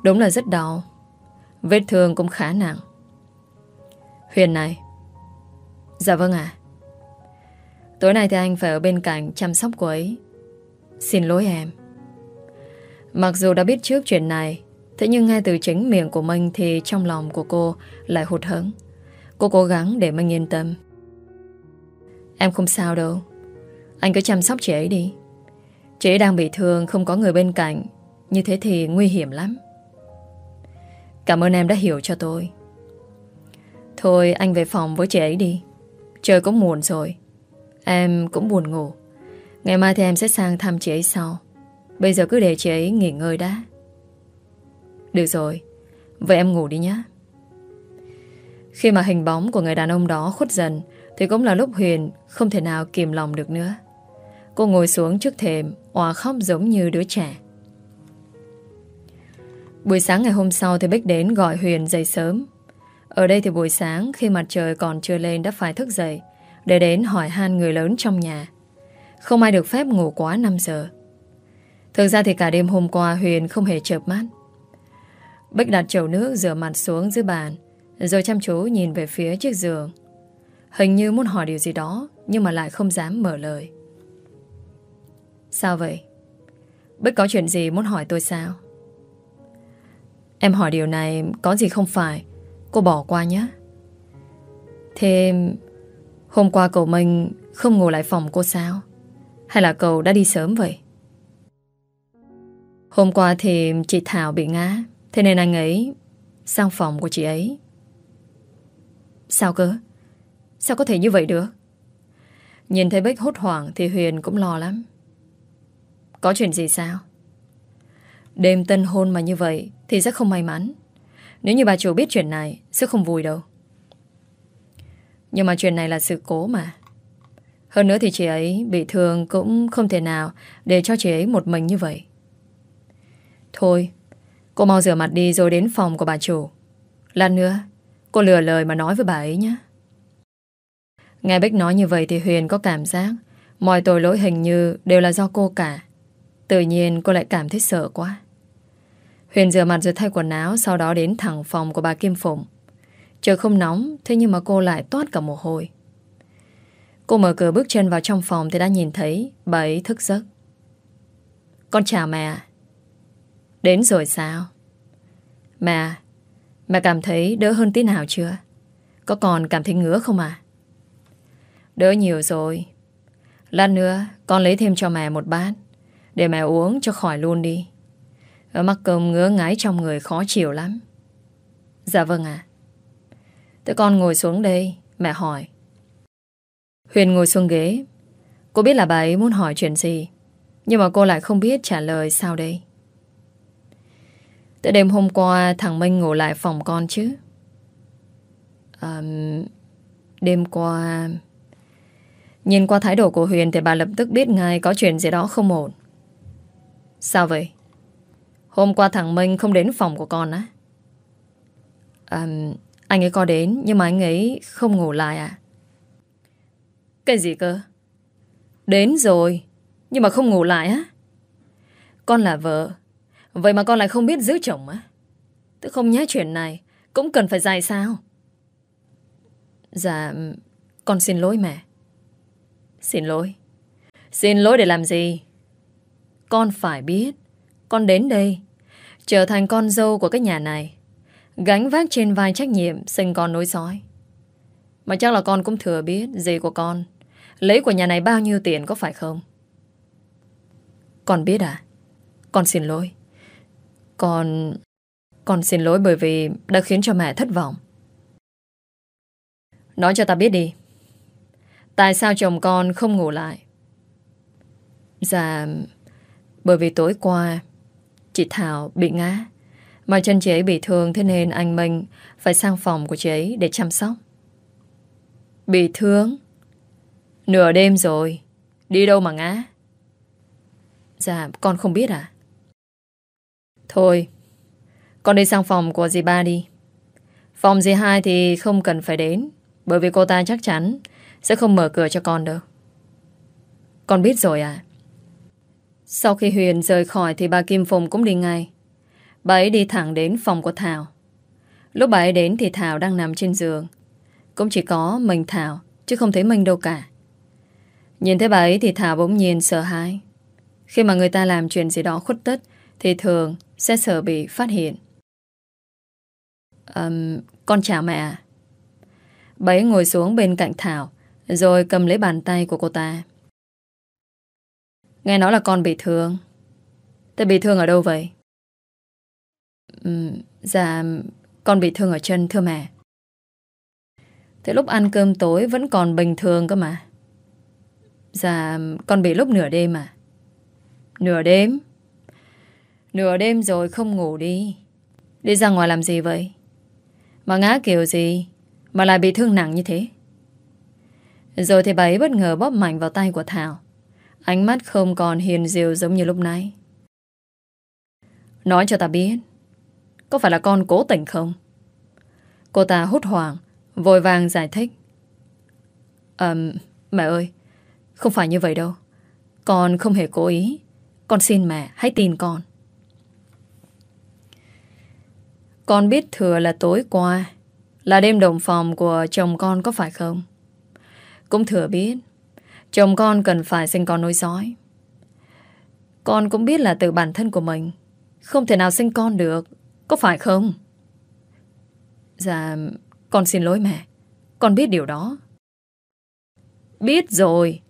Đúng là rất đau. Vết thương cũng khá nặng. Huyền này. Dạ vâng ạ. Tối nay thì anh phải ở bên cạnh chăm sóc cô ấy. Xin lỗi em. Mặc dù đã biết trước chuyện này, thế nhưng ngay từ chính miệng của mình thì trong lòng của cô lại hụt hẫng. Cô cố gắng để mình yên tâm. Em không sao đâu. Anh cứ chăm sóc chị ấy đi. Chị ấy đang bị thương, không có người bên cạnh. Như thế thì nguy hiểm lắm. Cảm ơn em đã hiểu cho tôi. Thôi anh về phòng với chị ấy đi. Trời cũng muộn rồi. Em cũng buồn ngủ. Ngày mai thì em sẽ sang thăm chị ấy sau Bây giờ cứ để chị ấy nghỉ ngơi đã Được rồi Vậy em ngủ đi nhé Khi mà hình bóng của người đàn ông đó khuất dần thì cũng là lúc Huyền Không thể nào kìm lòng được nữa. Cô ngồi xuống trước thềm, Hòa khóc giống như đứa trẻ. Buổi sáng ngày hôm sau thì Bích đến gọi Huyền dậy sớm. Ở đây thì buổi sáng Khi mặt trời còn chưa lên đã phải thức dậy Để đến hỏi han người lớn trong nhà. Không ai được phép ngủ quá 5 giờ. Thực ra thì cả đêm hôm qua Huyền không hề chợp mắt. Bích đặt chậu nước rửa mặt xuống dưới bàn, Rồi chăm chú nhìn về phía chiếc giường. Hình như muốn hỏi điều gì đó, Nhưng mà lại không dám mở lời Sao vậy? Bích có chuyện gì muốn hỏi tôi sao? Em hỏi điều này, có gì không phải Cô bỏ qua nhé Thế Hôm qua cậu Minh không ngủ lại phòng cô sao? Hay là cậu đã đi sớm vậy? Hôm qua thì chị Thảo bị ngã, Thế nên anh ấy Sang phòng của chị ấy Sao cơ? Sao có thể như vậy được? Nhìn thấy Bích hốt hoảng Thì Huyền cũng lo lắm Có chuyện gì sao? Đêm tân hôn mà như vậy Thì rất không may mắn Nếu như bà chủ biết chuyện này Sẽ không vui đâu Nhưng mà chuyện này là sự cố mà hơn nữa thì chị ấy bị thương cũng không thể nào để cho chị ấy một mình như vậy. Thôi, cô mau rửa mặt đi rồi đến phòng của bà chủ. Lần nữa, cô lừa lời mà nói với bà ấy nhé. Nghe Bích nói như vậy thì Huyền có cảm giác mọi tội lỗi hình như đều là do cô cả. Tự nhiên cô lại cảm thấy sợ quá. Huyền rửa mặt rồi thay quần áo, sau đó đến thẳng phòng của bà Kim Phụng. Trời không nóng, thế nhưng mà cô lại toát cả mồ hôi. Cô mở cửa bước chân vào trong phòng Thì đã nhìn thấy bà ấy thức giấc Con chào mẹ Đến rồi sao Mẹ Mẹ cảm thấy đỡ hơn tí nào chưa Có còn cảm thấy ngứa không à Đỡ nhiều rồi. Lát nữa con lấy thêm cho mẹ một bát Để mẹ uống cho khỏi luôn đi. Ở mắc cơm ngứa ngái trong người khó chịu lắm. Dạ vâng ạ. Tụi con ngồi xuống đây Mẹ hỏi. Huyền ngồi xuống ghế. Cô biết là bà ấy muốn hỏi chuyện gì Nhưng mà cô lại không biết trả lời sao đây. Tới đêm hôm qua Thằng Minh ngủ lại phòng con chứ. À, Đêm qua Nhìn qua thái độ của Huyền Thì bà lập tức biết ngay có chuyện gì đó không ổn Sao vậy Hôm qua thằng Minh không đến phòng của con á à, Anh ấy có đến Nhưng mà anh ấy không ngủ lại à cái gì cơ? Đến rồi, nhưng mà không ngủ lại á? Con là vợ, vậy mà con lại không biết giữ chồng á? Tôi không nhá chuyện này, cũng cần phải dài sao? Dạ, con xin lỗi mẹ. Xin lỗi. Xin lỗi để làm gì? Con phải biết, con đến đây, trở thành con dâu của cái nhà này, gánh vác trên vai trách nhiệm sinh con nối dõi. Mà chắc là con cũng thừa biết gì của con. Lấy của nhà này bao nhiêu tiền có phải không? Con biết à? Con xin lỗi. Con Con xin lỗi bởi vì đã khiến cho mẹ thất vọng. Nói cho ta biết đi. Tại sao chồng con không ngủ lại? Dạ Bởi vì tối qua, Chị Thảo bị ngã. Mà chân chị ấy bị thương, Thế nên anh Minh phải sang phòng của chị ấy để chăm sóc. Bị thương? Nửa đêm rồi, Đi đâu mà ngã? Dạ con không biết à Thôi, Con đi sang phòng của dì ba đi. Phòng dì hai thì không cần phải đến, Bởi vì cô ta chắc chắn sẽ không mở cửa cho con đâu. Con biết rồi à Sau khi Huyền rời khỏi Thì bà Kim Phùng cũng đi ngay. Bà ấy đi thẳng đến phòng của Thảo. Lúc bà ấy đến thì Thảo đang nằm trên giường. Cũng chỉ có mình Thảo Chứ không thấy mình đâu cả. Nhìn thấy bà ấy thì Thảo bỗng nhiên sợ hãi. Khi mà người ta làm chuyện gì đó khuất tất Thì thường sẽ sợ bị phát hiện. Um, Con chào mẹ Bà ấy ngồi xuống bên cạnh Thảo rồi cầm lấy bàn tay của cô ta. Nghe nói là con bị thương. Thế bị thương ở đâu vậy? Ừ, dạ Con bị thương ở chân thưa mẹ. Thế lúc ăn cơm tối Vẫn còn bình thường cơ mà. Dạ con bị lúc nửa đêm à? Nửa đêm? Nửa đêm rồi không ngủ đi. Đi ra ngoài làm gì vậy? Mà ngã kiểu gì? Mà lại bị thương nặng như thế? Rồi thì bà ấy bất ngờ bóp mạnh vào tay của Thảo. Ánh mắt không còn hiền diều giống như lúc nãy. Nói cho ta biết, Có phải là con cố tình không? Cô ta hút hoảng, Vội vàng giải thích. Ờm, Mẹ ơi, Không phải như vậy đâu. Con không hề cố ý. Con xin mẹ hãy tin con. Con biết thừa là tối qua Là đêm đồng phòng của chồng con có phải không? Cũng thừa biết, Chồng con cần phải sinh con nối dõi Con cũng biết là từ bản thân của mình, Không thể nào sinh con được, Có phải không? Dạ Con xin lỗi mẹ, Con biết điều đó. Biết rồi,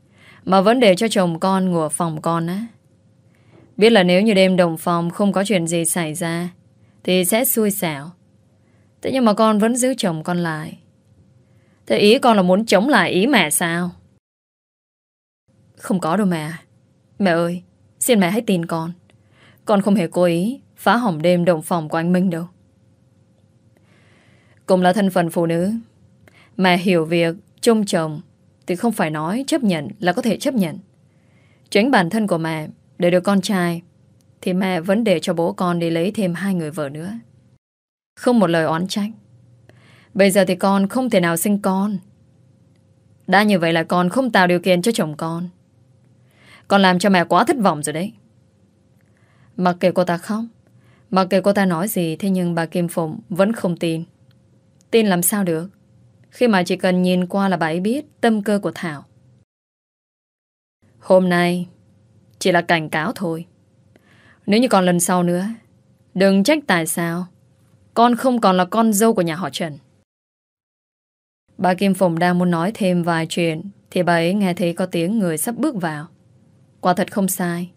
Mà vẫn để cho chồng con ngủ ở phòng con á. Biết là nếu như đêm đồng phòng Không có chuyện gì xảy ra, thì sẽ xui xẻo. Thế nhưng mà con vẫn giữ chồng con lại. Thế ý con là muốn chống lại ý mẹ sao? Không có đâu mẹ. Mẹ ơi, Xin mẹ hãy tin con. Con không hề cố ý Phá hỏng đêm đồng phòng của anh Minh đâu. Cũng là thân phận phụ nữ, Mẹ hiểu việc chung chồng Thì không phải nói chấp nhận là có thể chấp nhận. Tránh bản thân của mẹ Để được con trai thì mẹ vẫn để cho bố con đi lấy thêm hai người vợ nữa. Không một lời oán trách. Bây giờ thì con không thể nào sinh con. Đã như vậy là con không tạo điều kiện cho chồng con. Con làm cho mẹ quá thất vọng rồi đấy. Mặc kệ cô ta khóc, Mặc kệ cô ta nói gì, Thế nhưng bà Kim Phụng vẫn không tin. Tin làm sao được? Khi mà chỉ cần nhìn qua là bà ấy biết Tâm cơ của Thảo. Hôm nay, Chỉ là cảnh cáo thôi. Nếu như còn lần sau nữa, Đừng trách tại sao. Con không còn là con dâu của nhà họ Trần. Bà Kim Phùng đang muốn nói thêm vài chuyện, Thì bà ấy nghe thấy có tiếng người sắp bước vào. Quả thật không sai,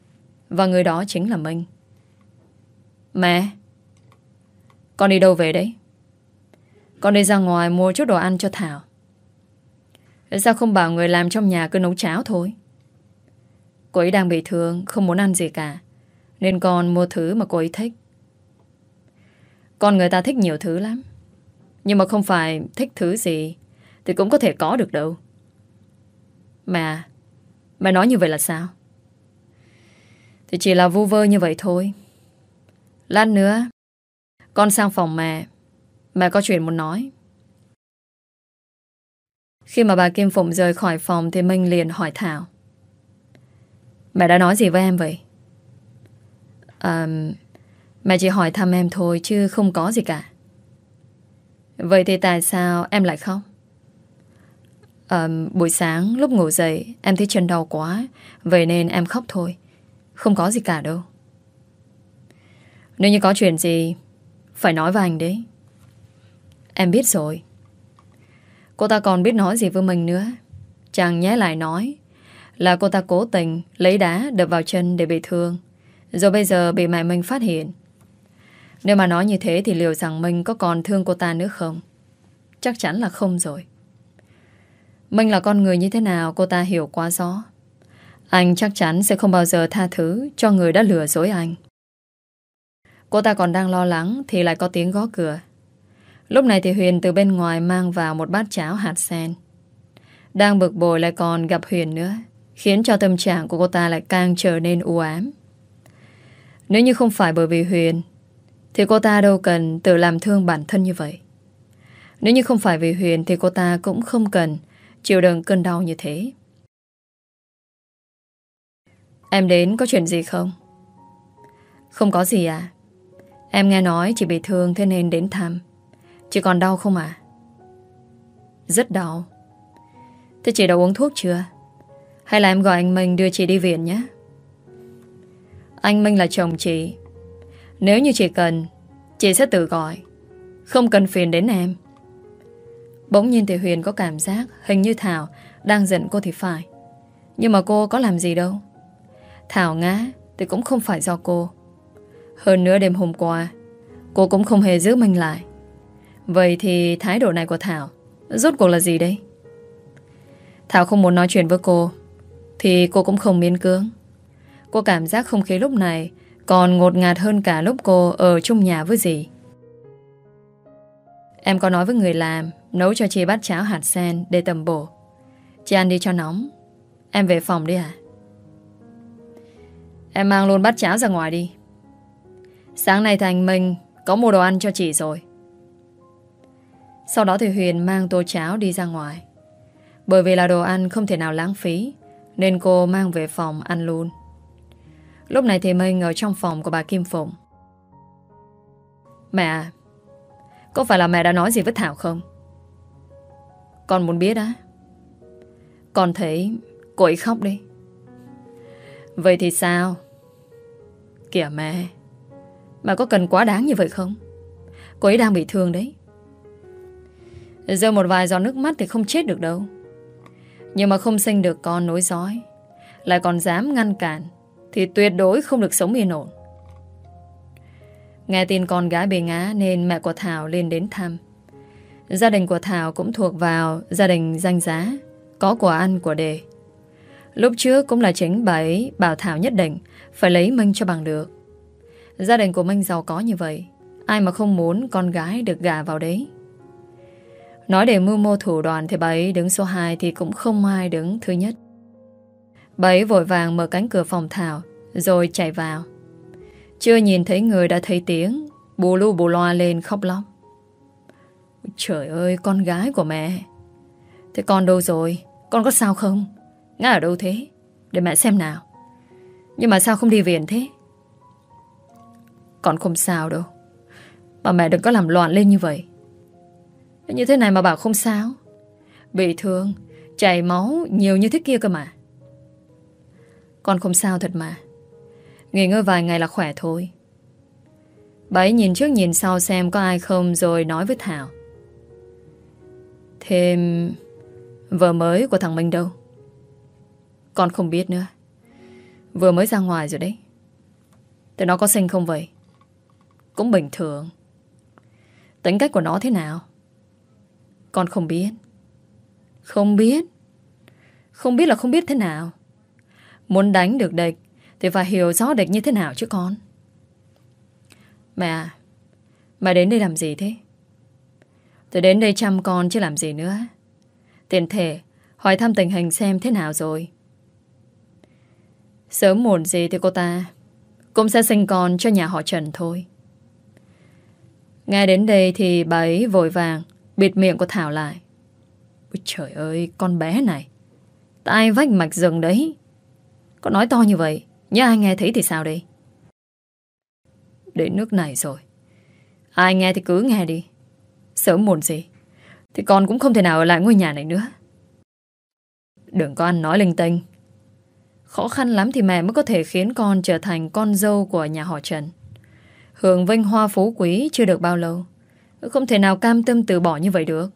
Và người đó chính là Minh. Mẹ! Con đi đâu về đấy? Con đi ra ngoài mua chút đồ ăn cho Thảo. Sao không bảo người làm trong nhà cứ nấu cháo thôi? Cô ấy đang bị thương, Không muốn ăn gì cả, nên con mua thứ mà cô ấy thích. Con người ta thích nhiều thứ lắm, Nhưng mà không phải thích thứ gì. Thì cũng có thể có được đâu. Mà Mẹ nói như vậy là sao? Thì chỉ là vu vơ như vậy thôi. Lát nữa Con sang phòng mẹ Mẹ có chuyện muốn nói. Khi mà bà Kim Phụng rời khỏi phòng Thì Minh liền hỏi Thảo. Mẹ đã nói gì với em vậy? À, mẹ chỉ hỏi thăm em thôi chứ không có gì cả. Vậy thì tại sao em lại không À, buổi sáng lúc ngủ dậy em thấy chân đau quá Vậy nên em khóc thôi. Không có gì cả đâu. Nếu như có chuyện gì Phải nói với anh đấy. Em biết rồi. Cô ta còn biết nói gì với mình nữa. Chàng nhé lại nói Là cô ta cố tình Lấy đá đập vào chân để bị thương rồi bây giờ bị mẹ mình phát hiện. Nếu mà nói như thế Thì liệu rằng mình có còn thương cô ta nữa không? Chắc chắn là không rồi. Minh là con người như thế nào cô ta hiểu quá rõ. Anh chắc chắn sẽ không bao giờ tha thứ cho người đã lừa dối anh. Cô ta còn đang lo lắng thì lại có tiếng gõ cửa. Lúc này thì Huyền từ bên ngoài mang vào một bát cháo hạt sen. Đang bực bội lại còn gặp Huyền nữa, khiến cho tâm trạng của cô ta lại càng trở nên u ám. Nếu như không phải bởi vì Huyền, thì cô ta đâu cần tự làm thương bản thân như vậy. Nếu như không phải vì Huyền thì cô ta cũng không cần chịu đựng cơn đau như thế. Em đến có chuyện gì không? Không có gì à? Em nghe nói chị bị thương thế nên đến thăm. Chị còn đau không à? Rất đau. Thế chị đã uống thuốc chưa? Hay là em gọi anh Minh đưa chị đi viện nhé? Anh Minh là chồng chị. Nếu như chị cần, chị sẽ tự gọi. Không cần phiền đến em. Bỗng nhiên thì Huyền có cảm giác hình như Thảo đang giận cô thì phải. Nhưng mà cô có làm gì đâu. Thảo ngã thì cũng không phải do cô. Hơn nữa đêm hôm qua, cô cũng không hề giữ mình lại. Vậy thì thái độ này của Thảo rốt cuộc là gì đây? Thảo không muốn nói chuyện với cô thì cô cũng không miên cưỡng. Cô cảm giác không khí lúc này còn ngột ngạt hơn cả lúc cô ở chung nhà với dì. Em có nói với người làm Nấu cho chị bát cháo hạt sen Để tầm bổ. Chị ăn đi cho nóng. Em về phòng đi à Em mang luôn bát cháo ra ngoài đi. Sáng nay Thành Minh Có mua đồ ăn cho chị rồi. Sau đó thì Huyền mang tô cháo đi ra ngoài. Bởi vì là đồ ăn không thể nào lãng phí, Nên cô mang về phòng ăn luôn. Lúc này thì Minh ở trong phòng của bà Kim Phụng. Mẹ à, có phải là mẹ đã nói gì với Thảo không? Con muốn biết á Con thấy cô ấy khóc đi Vậy thì sao? Kìa mẹ Mà có cần quá đáng như vậy không? Cô ấy đang bị thương đấy Rơi một vài giọt nước mắt thì không chết được đâu Nhưng mà không sinh được con nối dõi, Lại còn dám ngăn cản, Thì tuyệt đối không được sống yên ổn Nghe tin con gái bị ngã nên mẹ của Thảo lên đến thăm. Gia đình của Thảo cũng thuộc vào gia đình danh giá, có của ăn của đề. Lúc trước cũng là chính bà ấy bảo Thảo nhất định phải lấy Minh cho bằng được. Gia đình của Minh giàu có như vậy, ai mà không muốn con gái được gả vào đấy. Nói để mưu mô thủ đoàn thì bà ấy đứng số 2 thì cũng không ai đứng thứ nhất. Bà ấy vội vàng mở cánh cửa phòng Thảo rồi chạy vào. Chưa nhìn thấy người đã thấy tiếng, Bù lu bù loa lên khóc lóc. Trời ơi, con gái của mẹ. Thế con đâu rồi? Con có sao không? Ngã ở đâu thế? Để mẹ xem nào. Nhưng mà sao không đi viện thế? Con không sao đâu. Mà mẹ đừng có làm loạn lên như vậy. Như thế này mà bảo không sao. Bị thương, Chảy máu nhiều như thế kia cơ mà. Con không sao thật mà. Nghỉ ngơi vài ngày là khỏe thôi. Bà ấy nhìn trước nhìn sau xem có ai không Rồi nói với Thảo. Thêm Vợ mới của thằng Minh đâu? Con không biết nữa. Vừa mới ra ngoài rồi đấy. Tụi nó có sinh không vậy? Cũng bình thường. Tính cách của nó thế nào? Con không biết. Không biết. Không biết là không biết thế nào. Muốn đánh được địch thì phải hiểu rõ địch như thế nào chứ con? Mẹ à Mẹ đến đây làm gì thế? Tôi đến đây chăm con chứ làm gì nữa. Tiền thể, Hỏi thăm tình hình xem thế nào rồi. Sớm muộn gì thì cô ta Cũng sẽ sinh con cho nhà họ Trần thôi. Nghe đến đây thì bà ấy vội vàng Bịt miệng của Thảo lại. Ôi trời ơi, con bé này, Tai vách mạch rừng đấy. Có nói to như vậy. Nhớ ai nghe thấy thì sao đây Đến nước này rồi. Ai nghe thì cứ nghe đi. Sớm muộn gì, Thì con cũng không thể nào ở lại ngôi nhà này nữa. Đừng có ăn nói linh tinh. Khó khăn lắm thì mẹ mới có thể khiến con trở thành con dâu của nhà họ Trần. Hưởng vinh hoa phú quý chưa được bao lâu, Không thể nào cam tâm từ bỏ như vậy được.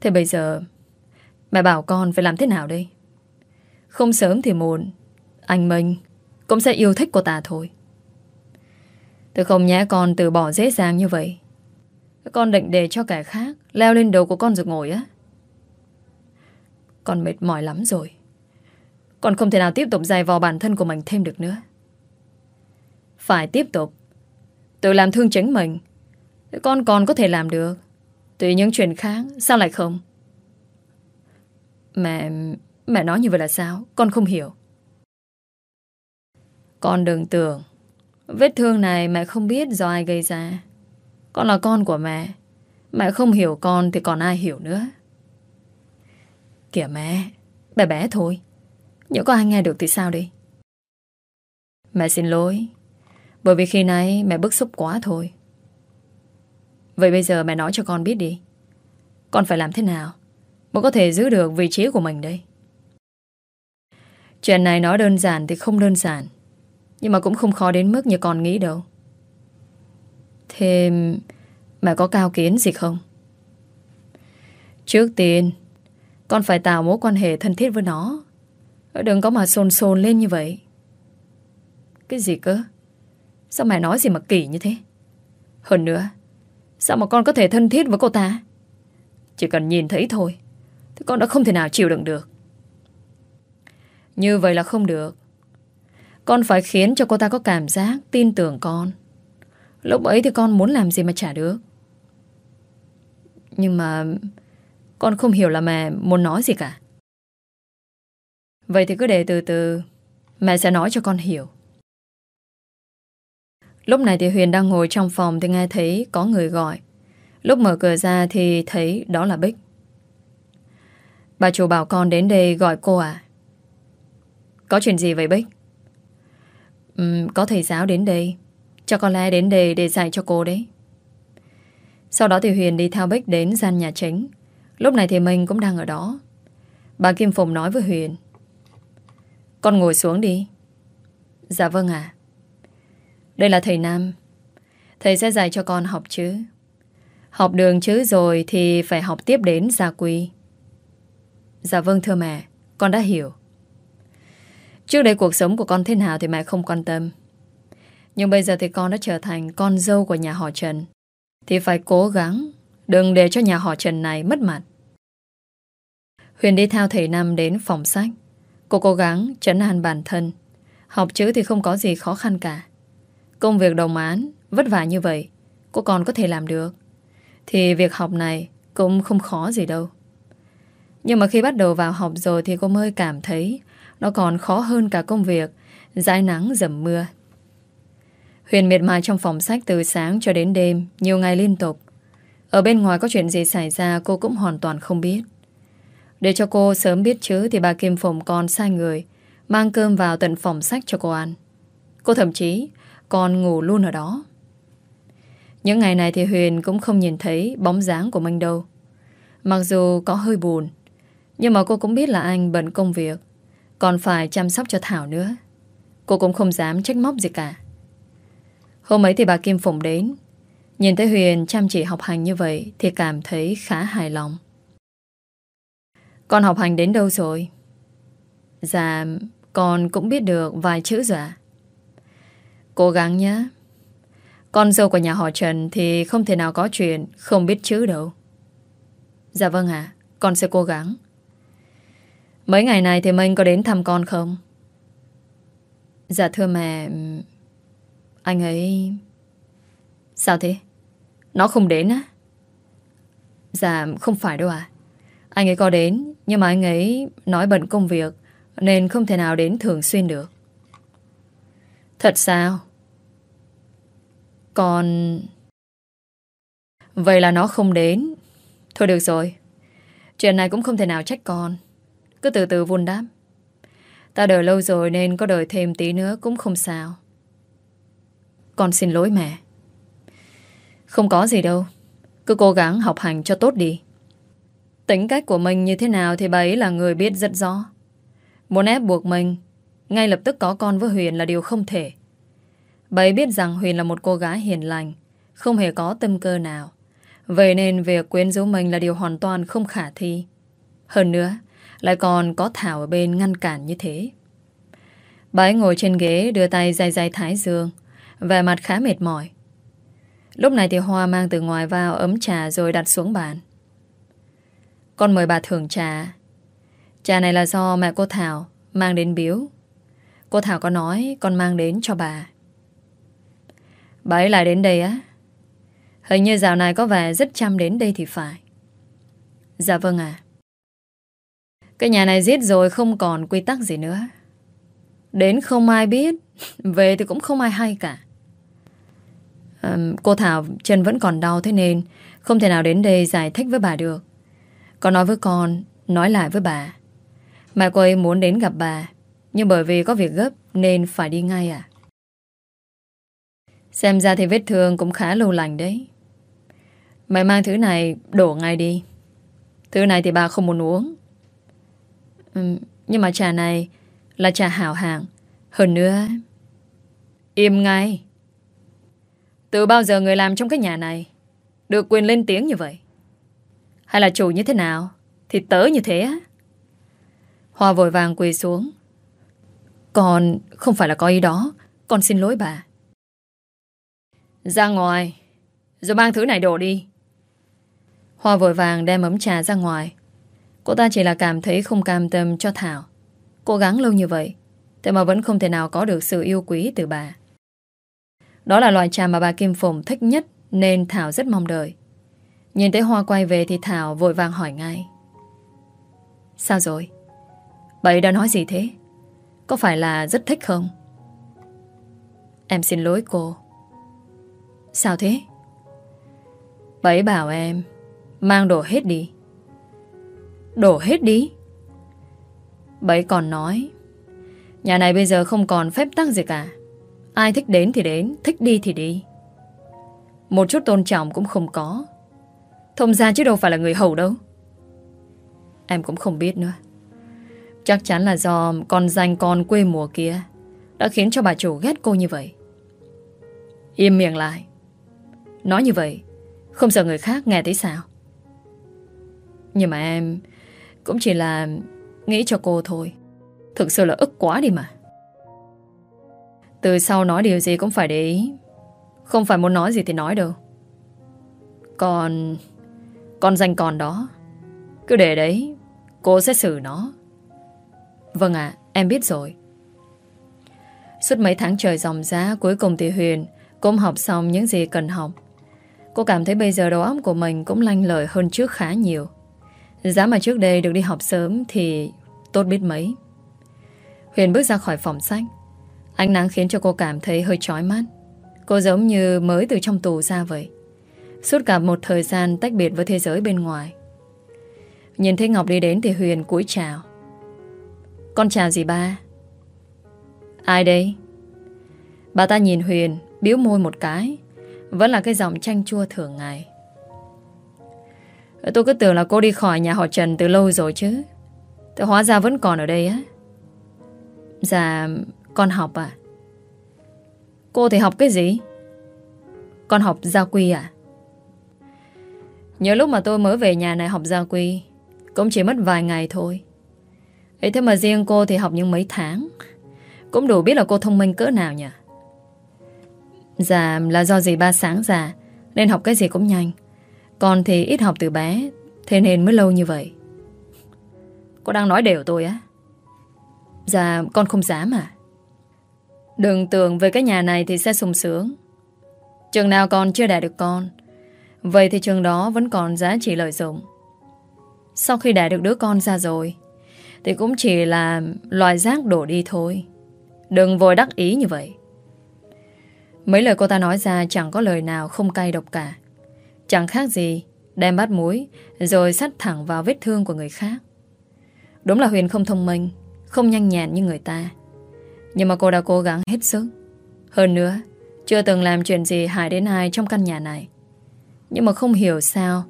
Thế bây giờ, Mẹ bảo con phải làm thế nào đây? Không sớm thì muộn. Anh Minh, Cũng sẽ yêu thích cô ta thôi. Tôi không nhẽ con từ bỏ dễ dàng như vậy. Con định để cho kẻ khác Leo lên đầu của con rồi ngồi á. Con mệt mỏi lắm rồi. Con không thể nào tiếp tục dài vào bản thân của mình thêm được nữa. Phải tiếp tục. Tự làm thương chính mình. Con còn có thể làm được. Tùy những chuyện khác, Sao lại không? Mẹ Mẹ nói như vậy là sao? Con không hiểu. Con đừng tưởng. Vết thương này mẹ không biết do ai gây ra. Con là con của mẹ. Mẹ không hiểu con thì còn ai hiểu nữa. Kìa mẹ, Bé bé thôi. Nếu có ai nghe được thì sao đi? Mẹ xin lỗi. Bởi vì khi nãy mẹ bức xúc quá thôi. Vậy bây giờ mẹ nói cho con biết đi. Con phải làm thế nào Mới có thể giữ được vị trí của mình đây? Chuyện này nói đơn giản thì không đơn giản. Nhưng mà cũng không khó đến mức như con nghĩ đâu. Thế Mẹ có cao kiến gì không? Trước tiên, Con phải tạo mối quan hệ thân thiết với nó. Đừng có mà xôn xôn lên như vậy. Cái gì cơ? Sao mẹ nói gì mà kỳ như thế? Hơn nữa, Sao mà con có thể thân thiết với cô ta? Chỉ cần nhìn thấy thôi, Thì con đã không thể nào chịu đựng được. Như vậy là không được. Con phải khiến cho cô ta có cảm giác Tin tưởng con. Lúc ấy thì con muốn làm gì mà trả được. Nhưng mà Con không hiểu là mẹ muốn nói gì cả. Vậy thì cứ để từ từ, Mẹ sẽ nói cho con hiểu. Lúc này thì Huyền đang ngồi trong phòng Thì nghe thấy có người gọi. Lúc mở cửa ra thì thấy đó là Bích. Bà chủ bảo con đến đây gọi cô à? Có chuyện gì vậy Bích? Uhm, Có thầy giáo đến đây. Cho con lẽ đến đây để dạy cho cô đấy. Sau đó thì Huyền đi theo Bích đến gian nhà chính. Lúc này thì mình cũng đang ở đó. Bà Kim Phùng nói với Huyền. Con ngồi xuống đi. Dạ vâng ạ. Đây là thầy Nam. Thầy sẽ dạy cho con học chứ. Học đường chứ rồi Thì phải học tiếp đến gia quy. Dạ vâng thưa mẹ Con đã hiểu. Trước đây cuộc sống của con thế nào Thì mẹ không quan tâm. Nhưng bây giờ thì con đã trở thành con dâu của nhà họ Trần. Thì phải cố gắng, Đừng để cho nhà họ Trần này mất mặt. Huyền đi theo thầy Nam đến phòng sách. Cô cố gắng trấn an bản thân. Học chữ thì không có gì khó khăn cả. Công việc đồng án, Vất vả như vậy, Cô còn có thể làm được. Thì việc học này cũng không khó gì đâu. Nhưng mà khi bắt đầu vào học rồi Thì cô mới cảm thấy nó còn khó hơn cả công việc. Dãi nắng dầm mưa. Huyền miệt mài trong phòng sách từ sáng cho đến đêm, Nhiều ngày liên tục. Ở bên ngoài có chuyện gì xảy ra Cô cũng hoàn toàn không biết. Để cho cô sớm biết chứ Thì bà Kim Phụng còn sai người, Mang cơm vào tận phòng sách cho cô ăn. Cô thậm chí còn ngủ luôn ở đó. Những ngày này thì Huyền cũng không nhìn thấy Bóng dáng của Minh đâu. Mặc dù có hơi buồn, Nhưng mà cô cũng biết là anh bận công việc. Còn phải chăm sóc cho Thảo nữa. Cô cũng không dám trách móc gì cả. Hôm ấy thì bà Kim Phụng đến. Nhìn thấy Huyền chăm chỉ học hành như vậy Thì cảm thấy khá hài lòng. Con học hành đến đâu rồi? Dạ Con cũng biết được vài chữ rồi ạ. Cố gắng nhé. Con dâu của nhà họ Trần Thì không thể nào có chuyện Không biết chữ đâu. Dạ vâng ạ, Con sẽ cố gắng. Mấy ngày này thì minh có đến thăm con không Dạ thưa mẹ, Anh ấy Sao thế Nó không đến á Dạ không phải đâu à Anh ấy có đến, Nhưng mà anh ấy nói bận công việc, Nên không thể nào đến thường xuyên được Thật sao còn... Vậy là nó không đến. Thôi được rồi. Chuyện này cũng không thể nào trách con. Cứ từ từ vun đáp. Ta đợi lâu rồi nên có đợi thêm tí nữa cũng không sao. Con xin lỗi mẹ. Không có gì đâu. Cứ cố gắng học hành cho tốt đi. Tính cách của mình như thế nào thì bà ấy là người biết rất rõ. Muốn ép buộc mình, ngay lập tức có con với Huyền là điều không thể. Bà ấy biết rằng Huyền là một cô gái hiền lành, không hề có tâm cơ nào. Vậy nên việc quyến rũ mình là điều hoàn toàn không khả thi. Hơn nữa, lại còn có Thảo ở bên ngăn cản như thế. Bà ấy ngồi trên ghế đưa tay dài dài thái dương, vẻ mặt khá mệt mỏi. Lúc này thì Hoa mang từ ngoài vào ấm trà rồi đặt xuống bàn. Con mời bà thưởng trà. Trà này là do mẹ cô Thảo mang đến biếu. Cô Thảo có nói con mang đến cho bà. Bà ấy lại đến đây á? Hình như dạo này có vẻ rất chăm đến đây thì phải. Dạ vâng ạ. Cái nhà này giết rồi không còn quy tắc gì nữa. Đến không ai biết, về thì cũng không ai hay cả. À, cô Thảo chân vẫn còn đau thế nên không thể nào đến đây giải thích với bà được. Con nói với con, nói lại với bà. Mẹ cô ấy muốn đến gặp bà, nhưng bởi vì có việc gấp nên phải đi ngay à. Xem ra thì vết thương cũng khá lâu lành đấy. Mày mang thứ này đổ ngay đi. Thứ này thì bà không muốn uống. Ừ, nhưng mà trà này là trà hảo hạng. Hơn nữa... Im ngay. Từ bao giờ người làm trong cái nhà này được quyền lên tiếng như vậy? Hay là chủ như thế nào? Thì tớ như thế á. Hoa vội vàng quỳ xuống. Còn không phải là có ý đó. Con xin lỗi bà. Ra ngoài. Rồi mang thứ này đổ đi. Hoa vội vàng đem ấm trà ra ngoài. Cô ta chỉ là cảm thấy không cam tâm cho Thảo. Cố gắng lâu như vậy. Thế mà vẫn không thể nào có được sự yêu quý từ bà. Đó là loại trà mà bà Kim Phụng thích nhất nên Thảo rất mong đợi. Nhìn thấy Hoa quay về thì Thảo vội vàng hỏi ngay. Sao rồi? Bà ấy đã nói gì thế? Có phải là rất thích không? Em xin lỗi cô. Sao thế? Bà ấy bảo em, mang đồ hết đi. Đổ hết đi? Bấy còn nói, Nhà này bây giờ không còn phép tắc gì cả. Ai thích đến thì đến, Thích đi thì đi. Một chút tôn trọng cũng không có. Thông ra chứ đâu phải là người hầu đâu. Em cũng không biết nữa. Chắc chắn là do con danh con quê mùa kia Đã khiến cho bà chủ ghét cô như vậy. Im miệng lại. Nói như vậy, Không sợ người khác nghe thấy sao? Nhưng mà em cũng chỉ là Nghĩ cho cô thôi. Thực sự là ức quá đi mà. Từ sau nói điều gì cũng phải để ý. Không phải muốn nói gì thì nói đâu. Còn Con danh còn đó. Cứ để đấy, Cô sẽ xử nó. Vâng ạ, em biết rồi. Suốt mấy tháng trời dòng giá, Cuối cùng thì Huyền Cũng học xong những gì cần học. Cô cảm thấy bây giờ đầu óc của mình Cũng lanh lợi hơn trước khá nhiều. Giá mà trước đây được đi học sớm Thì tốt biết mấy. Huyền bước ra khỏi phòng sách. Ánh nắng khiến cho cô cảm thấy hơi chói mắt. Cô giống như mới từ trong tù ra vậy. Suốt cả một thời gian tách biệt với thế giới bên ngoài. Nhìn thấy Ngọc đi đến thì Huyền cúi chào. Con chào gì ba? Ai đây? Bà ta nhìn Huyền, Biếu môi một cái. Vẫn là cái giọng chanh chua thường ngày. Tôi cứ tưởng là cô đi khỏi nhà họ Trần từ lâu rồi chứ. Thế hóa ra vẫn còn ở đây á. Dạ Con học à Cô thì học cái gì? Con học gia quy à Nhớ lúc mà tôi mới về nhà này học gia quy, Cũng chỉ mất vài ngày thôi. Ấy thế mà riêng cô thì học những mấy tháng. Cũng đủ biết là cô thông minh cỡ nào nhỉ? Dạ là do gì ba sáng già, Nên học cái gì cũng nhanh con thì ít học từ bé, Thế nên mới lâu như vậy. Cô đang nói đều tôi á. Dạ con không dám à Đừng tưởng về cái nhà này thì sẽ sung sướng. Chừng nào con chưa đẻ được con, Vậy thì trường đó vẫn còn giá trị lợi dụng. Sau khi đẻ được đứa con ra rồi, Thì cũng chỉ là loài rác đổ đi thôi. Đừng vội đắc ý như vậy. Mấy lời cô ta nói ra chẳng có lời nào không cay độc cả. Chẳng khác gì, Đem bát muối, Rồi sắt thẳng vào vết thương của người khác. Đúng là Huyền không thông minh, Không nhanh nhẹn như người ta. Nhưng mà cô đã cố gắng hết sức. Hơn nữa, Chưa từng làm chuyện gì hại đến ai trong căn nhà này. Nhưng mà không hiểu sao,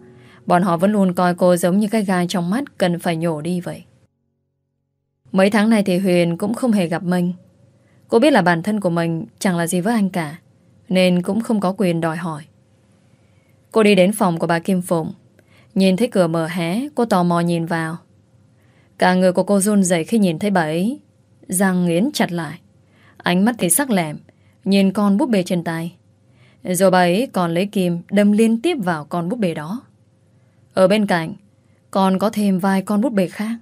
Bọn họ vẫn luôn coi cô giống như cái gai trong mắt Cần phải nhổ đi vậy. Mấy tháng này thì Huyền cũng không hề gặp Minh Cô biết là bản thân của mình Chẳng là gì với anh cả, Nên cũng không có quyền đòi hỏi. Cô đi đến phòng của bà Kim Phụng Nhìn thấy cửa mở hé Cô tò mò nhìn vào Cả người của cô run dậy khi nhìn thấy bà ấy Răng nghiến chặt lại Ánh mắt thì sắc lẹm Nhìn con búp bê trên tay Rồi bà ấy còn lấy kim đâm liên tiếp vào con búp bê đó. Ở bên cạnh, còn có thêm vài con búp bê khác.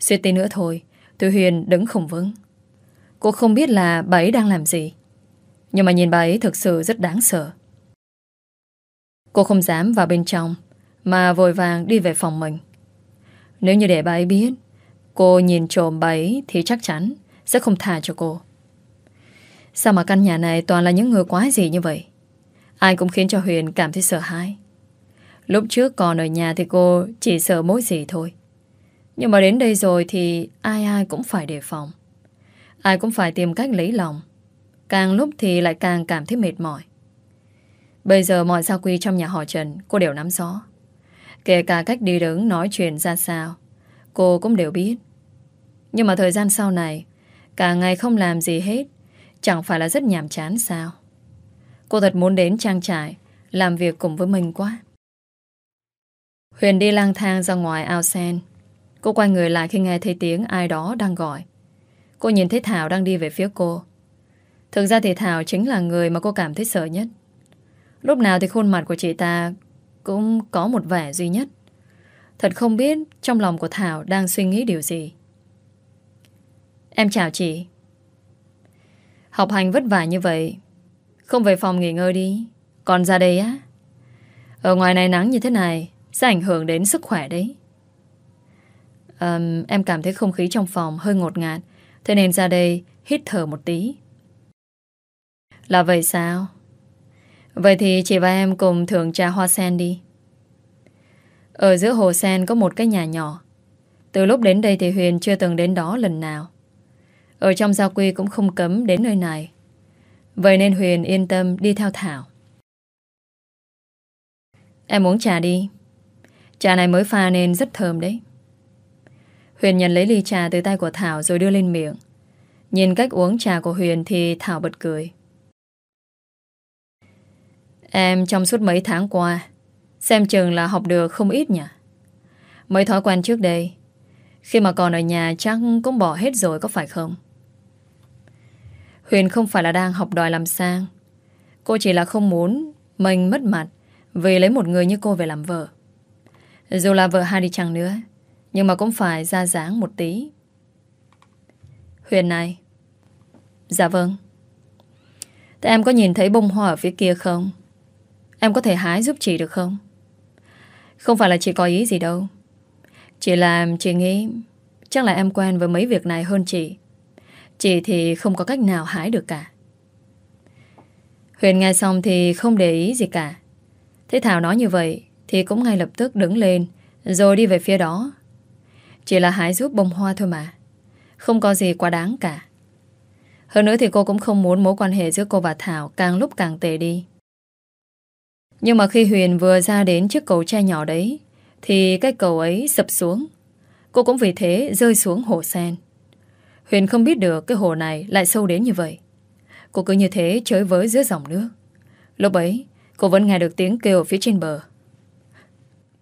Suýt tí nữa thôi, Thư Huyền đứng không vững. Cô không biết là bà ấy đang làm gì. Nhưng mà nhìn bà ấy thực sự rất đáng sợ. Cô không dám vào bên trong, mà vội vàng đi về phòng mình. Nếu như để bà ấy biết, cô nhìn trộm bà ấy thì chắc chắn sẽ không tha cho cô. Sao mà căn nhà này toàn là những người quái gì như vậy? Ai cũng khiến cho Huyền cảm thấy sợ hãi. Lúc trước còn ở nhà thì cô chỉ sợ mối gì thôi. Nhưng mà đến đây rồi thì ai ai cũng phải đề phòng. Ai cũng phải tìm cách lấy lòng. Càng lúc thì lại càng cảm thấy mệt mỏi. Bây giờ mọi gia quy trong nhà họ Trần, cô đều nắm rõ. Kể cả cách đi đứng, nói chuyện ra sao, Cô cũng đều biết. Nhưng mà thời gian sau này, Cả ngày không làm gì hết, Chẳng phải là rất nhàm chán sao? Cô thật muốn đến trang trại, Làm việc cùng với mình quá. Huyền đi lang thang ra ngoài ao sen. Cô quay người lại khi nghe thấy tiếng ai đó đang gọi. Cô nhìn thấy Thảo đang đi về phía cô. Thực ra thì Thảo chính là người mà cô cảm thấy sợ nhất. Lúc nào thì khuôn mặt của chị ta cũng có một vẻ duy nhất. Thật không biết trong lòng của Thảo đang suy nghĩ điều gì. Em chào chị. Học hành vất vả như vậy, không về phòng nghỉ ngơi đi, còn ra đây á. Ở ngoài này nắng như thế này sẽ ảnh hưởng đến sức khỏe đấy. Um, em cảm thấy không khí trong phòng hơi ngột ngạt, thế nên ra đây hít thở một tí. Là vậy sao? Vậy thì chị và em cùng thưởng trà hoa sen đi. Ở giữa hồ sen có một cái nhà nhỏ. Từ lúc đến đây thì Huyền chưa từng đến đó lần nào. Ở trong gia quy cũng không cấm đến nơi này. Vậy nên Huyền yên tâm đi theo Thảo. Em uống trà đi. Trà này mới pha nên rất thơm đấy. Huyền nhận lấy ly trà từ tay của Thảo rồi đưa lên miệng. Nhìn cách uống trà của Huyền thì Thảo bật cười. Em trong suốt mấy tháng qua, Xem chừng là học được không ít nhỉ? Mấy thói quen trước đây, Khi mà còn ở nhà chắc cũng bỏ hết rồi có phải không? Huyền không phải là đang học đòi làm sang. Cô chỉ là không muốn Mình mất mặt Vì lấy một người như cô về làm vợ. Dù là vợ hai đi chăng nữa, Nhưng mà cũng phải ra dáng một tí. Huyền này. Dạ vâng. Thế em có nhìn thấy bông hoa ở phía kia không? Em có thể hái giúp chị được không? Không phải là chị có ý gì đâu. Chỉ là chị nghĩ Chắc là em quen với mấy việc này hơn chị. Chị thì không có cách nào hái được cả. Huyền nghe xong thì không để ý gì cả. Thế Thảo nói như vậy Thì cũng ngay lập tức đứng lên, Rồi đi về phía đó. Chỉ là hái giúp bông hoa thôi mà. Không có gì quá đáng cả. Hơn nữa thì cô cũng không muốn mối quan hệ giữa cô và Thảo càng lúc càng tệ đi. Nhưng mà khi Huyền vừa ra đến chiếc cầu tre nhỏ đấy, Thì cái cầu ấy sập xuống. Cô cũng vì thế rơi xuống hồ sen. Huyền không biết được cái hồ này lại sâu đến như vậy. Cô cứ như thế chơi với giữa dòng nước. Lúc ấy, Cô vẫn nghe được tiếng kêu phía trên bờ.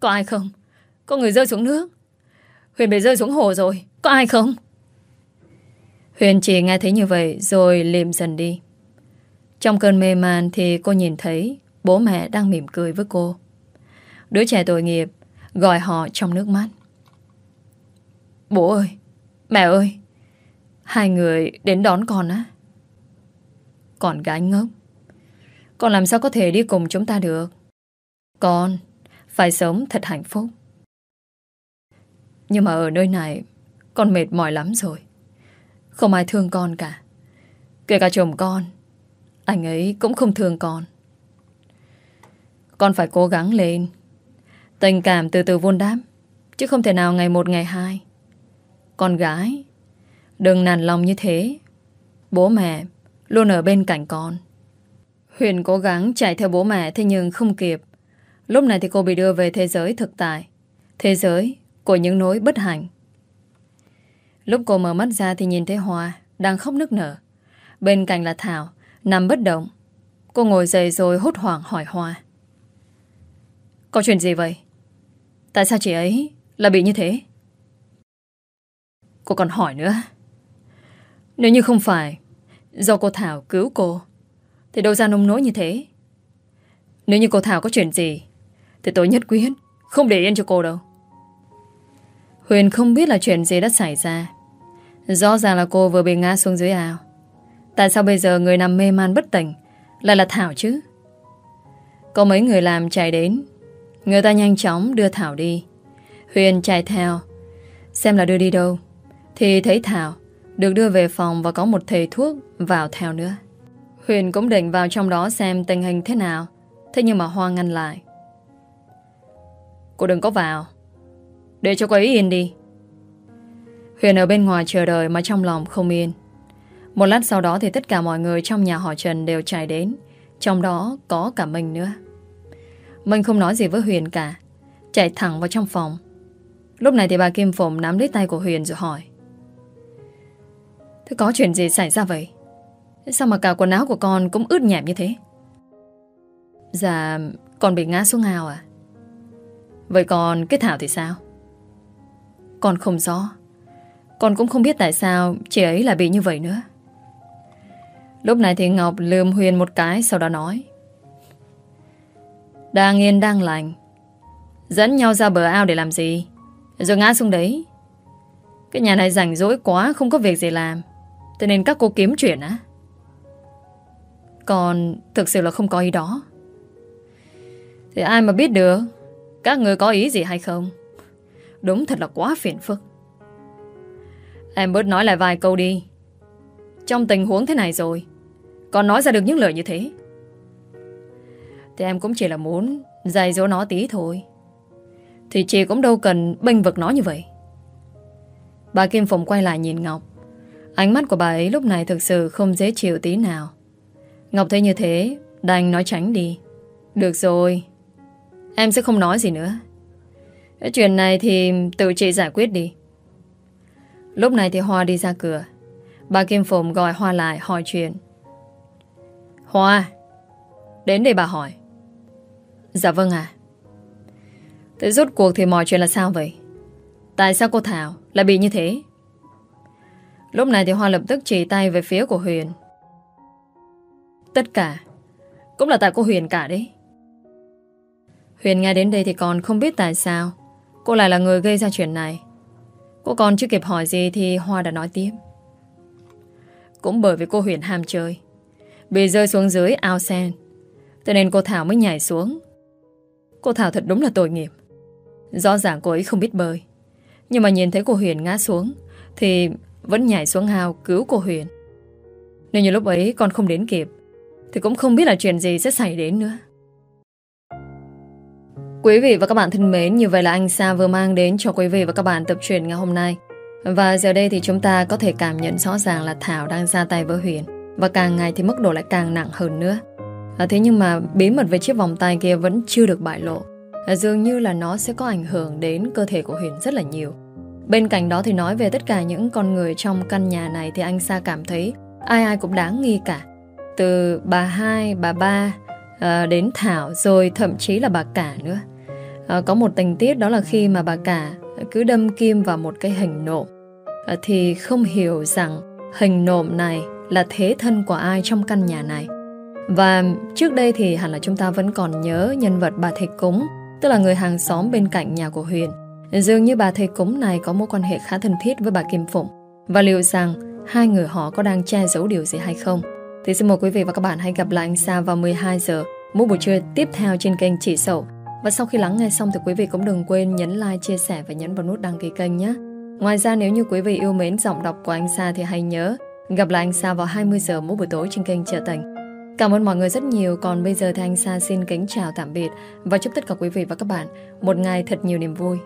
Có ai không? Có người rơi xuống nước. Huyền bị rơi xuống hồ rồi. Có ai không? Huyền chỉ nghe thấy như vậy Rồi liềm dần đi. Trong cơn mê man thì cô nhìn thấy Bố mẹ đang mỉm cười với cô. Đứa trẻ tội nghiệp Gọi họ trong nước mắt. Bố ơi, Mẹ ơi, Hai người đến đón con á. Còn gái ngốc. Con làm sao có thể đi cùng chúng ta được? Con Phải sống thật hạnh phúc. Nhưng mà ở nơi này, Con mệt mỏi lắm rồi. Không ai thương con cả. Kể cả chồng con, Anh ấy cũng không thương con con phải cố gắng lên. Tình cảm từ từ vun đáp, Chứ không thể nào ngày một, ngày hai. Con gái, Đừng nản lòng như thế. Bố mẹ luôn ở bên cạnh con. Huyền cố gắng chạy theo bố mẹ Thế nhưng không kịp. Lúc này thì cô bị đưa về thế giới thực tại, Thế giới của những nỗi bất hạnh. Lúc cô mở mắt ra thì nhìn thấy Hoa Đang khóc nức nở. Bên cạnh là Thảo, Nằm bất động. Cô ngồi dậy rồi hốt hoảng hỏi Hoa có chuyện gì vậy? Tại sao chị ấy là bị như thế? Cô còn hỏi nữa. Nếu như không phải do cô Thảo cứu cô, Thì đâu ra nông nỗi như thế Nếu như cô Thảo có chuyện gì Thì tôi nhất quyết Không để yên cho cô đâu Huyền không biết là chuyện gì đã xảy ra Rõ ràng là cô vừa bị ngã xuống dưới ao Tại sao bây giờ người nằm mê man bất tỉnh Lại là Thảo chứ Có mấy người làm chạy đến Người ta nhanh chóng đưa Thảo đi. Huyền chạy theo. Xem là đưa đi đâu. Thì thấy Thảo được đưa về phòng Và có một thầy thuốc vào theo nữa. Huyền cũng định vào trong đó xem tình hình thế nào. Thế nhưng mà Hoa ngăn lại. Cô đừng có vào. Để cho cô ấy yên đi. Huyền ở bên ngoài chờ đợi Mà trong lòng không yên. Một lát sau đó thì tất cả mọi người trong nhà họ Trần đều chạy đến. Trong đó có cả mình nữa. Mình không nói gì với Huyền cả Chạy thẳng vào trong phòng Lúc này thì bà Kim Phụng nắm lấy tay của Huyền rồi hỏi Thế có chuyện gì xảy ra vậy? Sao mà cả quần áo của con cũng ướt nhẹp như thế? Dạ, con bị ngã xuống ao à? Vậy còn cái Thảo thì sao? Con không rõ. Con cũng không biết tại sao chị ấy lại bị như vậy nữa. Lúc này thì Ngọc lườm Huyền một cái sau đó nói đang yên, đang lành. Dẫn nhau ra bờ ao để làm gì? Rồi ngã xuống đấy. Cái nhà này rảnh rỗi quá, Không có việc gì làm. Thế nên các cô kiếm chuyện á. Còn thực sự là không có ý đó. Thì ai mà biết được, Các người có ý gì hay không? Đúng thật là quá phiền phức. Em bớt nói lại vài câu đi. Trong tình huống thế này rồi, Còn nói ra được những lời như thế thì em cũng chỉ là muốn Dạy dỗ nó tí thôi. Thì chị cũng đâu cần bênh vực nó như vậy. Bà Kim Phụng quay lại nhìn Ngọc. Ánh mắt của bà ấy lúc này thực sự không dễ chịu tí nào. Ngọc thấy như thế, Đành nói tránh đi. Được rồi, Em sẽ không nói gì nữa. Cái chuyện này thì tự chị giải quyết đi. Lúc này thì Hoa đi ra cửa. Bà Kim Phụng gọi Hoa lại hỏi chuyện. Hoa, Đến đây bà hỏi. Dạ vâng ạ. Thế rốt cuộc thì mọi chuyện là sao vậy? Tại sao cô Thảo lại bị như thế? Lúc này thì Hoa lập tức chỉ tay về phía của Huyền. Tất cả Cũng là tại cô Huyền cả đấy. Huyền nghe đến đây thì còn không biết tại sao Cô lại là người gây ra chuyện này. Cô còn chưa kịp hỏi gì Thì Hoa đã nói tiếp. Cũng bởi vì cô Huyền ham chơi, Bị rơi xuống dưới ao sen, Cho nên cô Thảo mới nhảy xuống. Cô Thảo thật đúng là tội nghiệp. Rõ ràng cô ấy không biết bơi. Nhưng mà nhìn thấy cô Huyền ngã xuống, Thì vẫn nhảy xuống hào cứu cô Huyền. Nếu như lúc ấy con không đến kịp, Thì cũng không biết là chuyện gì sẽ xảy đến nữa. Quý vị và các bạn thân mến, Như vậy là anh Sa vừa mang đến cho quý vị và các bạn tập truyện ngày hôm nay. Và giờ đây thì chúng ta có thể cảm nhận rõ ràng là Thảo đang ra tay với Huyền. Và càng ngày thì mức độ lại càng nặng hơn nữa à, Thế nhưng mà bí mật về chiếc vòng tay kia vẫn chưa được bại lộ à, Dường như là nó sẽ có ảnh hưởng đến cơ thể của Huyền rất là nhiều Bên cạnh đó thì nói về tất cả những con người trong căn nhà này thì anh Sa cảm thấy ai ai cũng đáng nghi cả. Từ bà hai, bà ba à, đến Thảo rồi thậm chí là bà cả nữa. À, có một tình tiết đó là khi mà bà cả cứ đâm kim vào một cái hình nộm à, thì không hiểu rằng hình nộm này là thế thân của ai trong căn nhà này. Và trước đây thì hẳn là chúng ta vẫn còn nhớ nhân vật bà thầy cúng tức là người hàng xóm bên cạnh nhà của Huyền. Dường như bà thầy cúng này có mối quan hệ khá thân thiết với bà Kim Phụng. Và liệu rằng hai người họ có đang che giấu điều gì hay không? Thì xin mời quý vị và các bạn hãy gặp lại anh Sa vào 12 giờ Mỗi buổi trưa tiếp theo trên kênh Chỉ Sầu. Và sau khi lắng nghe xong thì quý vị cũng đừng quên nhấn like, chia sẻ và nhấn vào nút đăng ký kênh nhé. Ngoài ra nếu như quý vị yêu mến giọng đọc của anh Sa thì hãy nhớ Gặp lại anh Sa vào 20 giờ mỗi buổi tối trên kênh Chợ Tình. Cảm ơn mọi người rất nhiều. Còn bây giờ thì anh Sa xin kính chào tạm biệt. Và chúc tất cả quý vị và các bạn Một ngày thật nhiều niềm vui.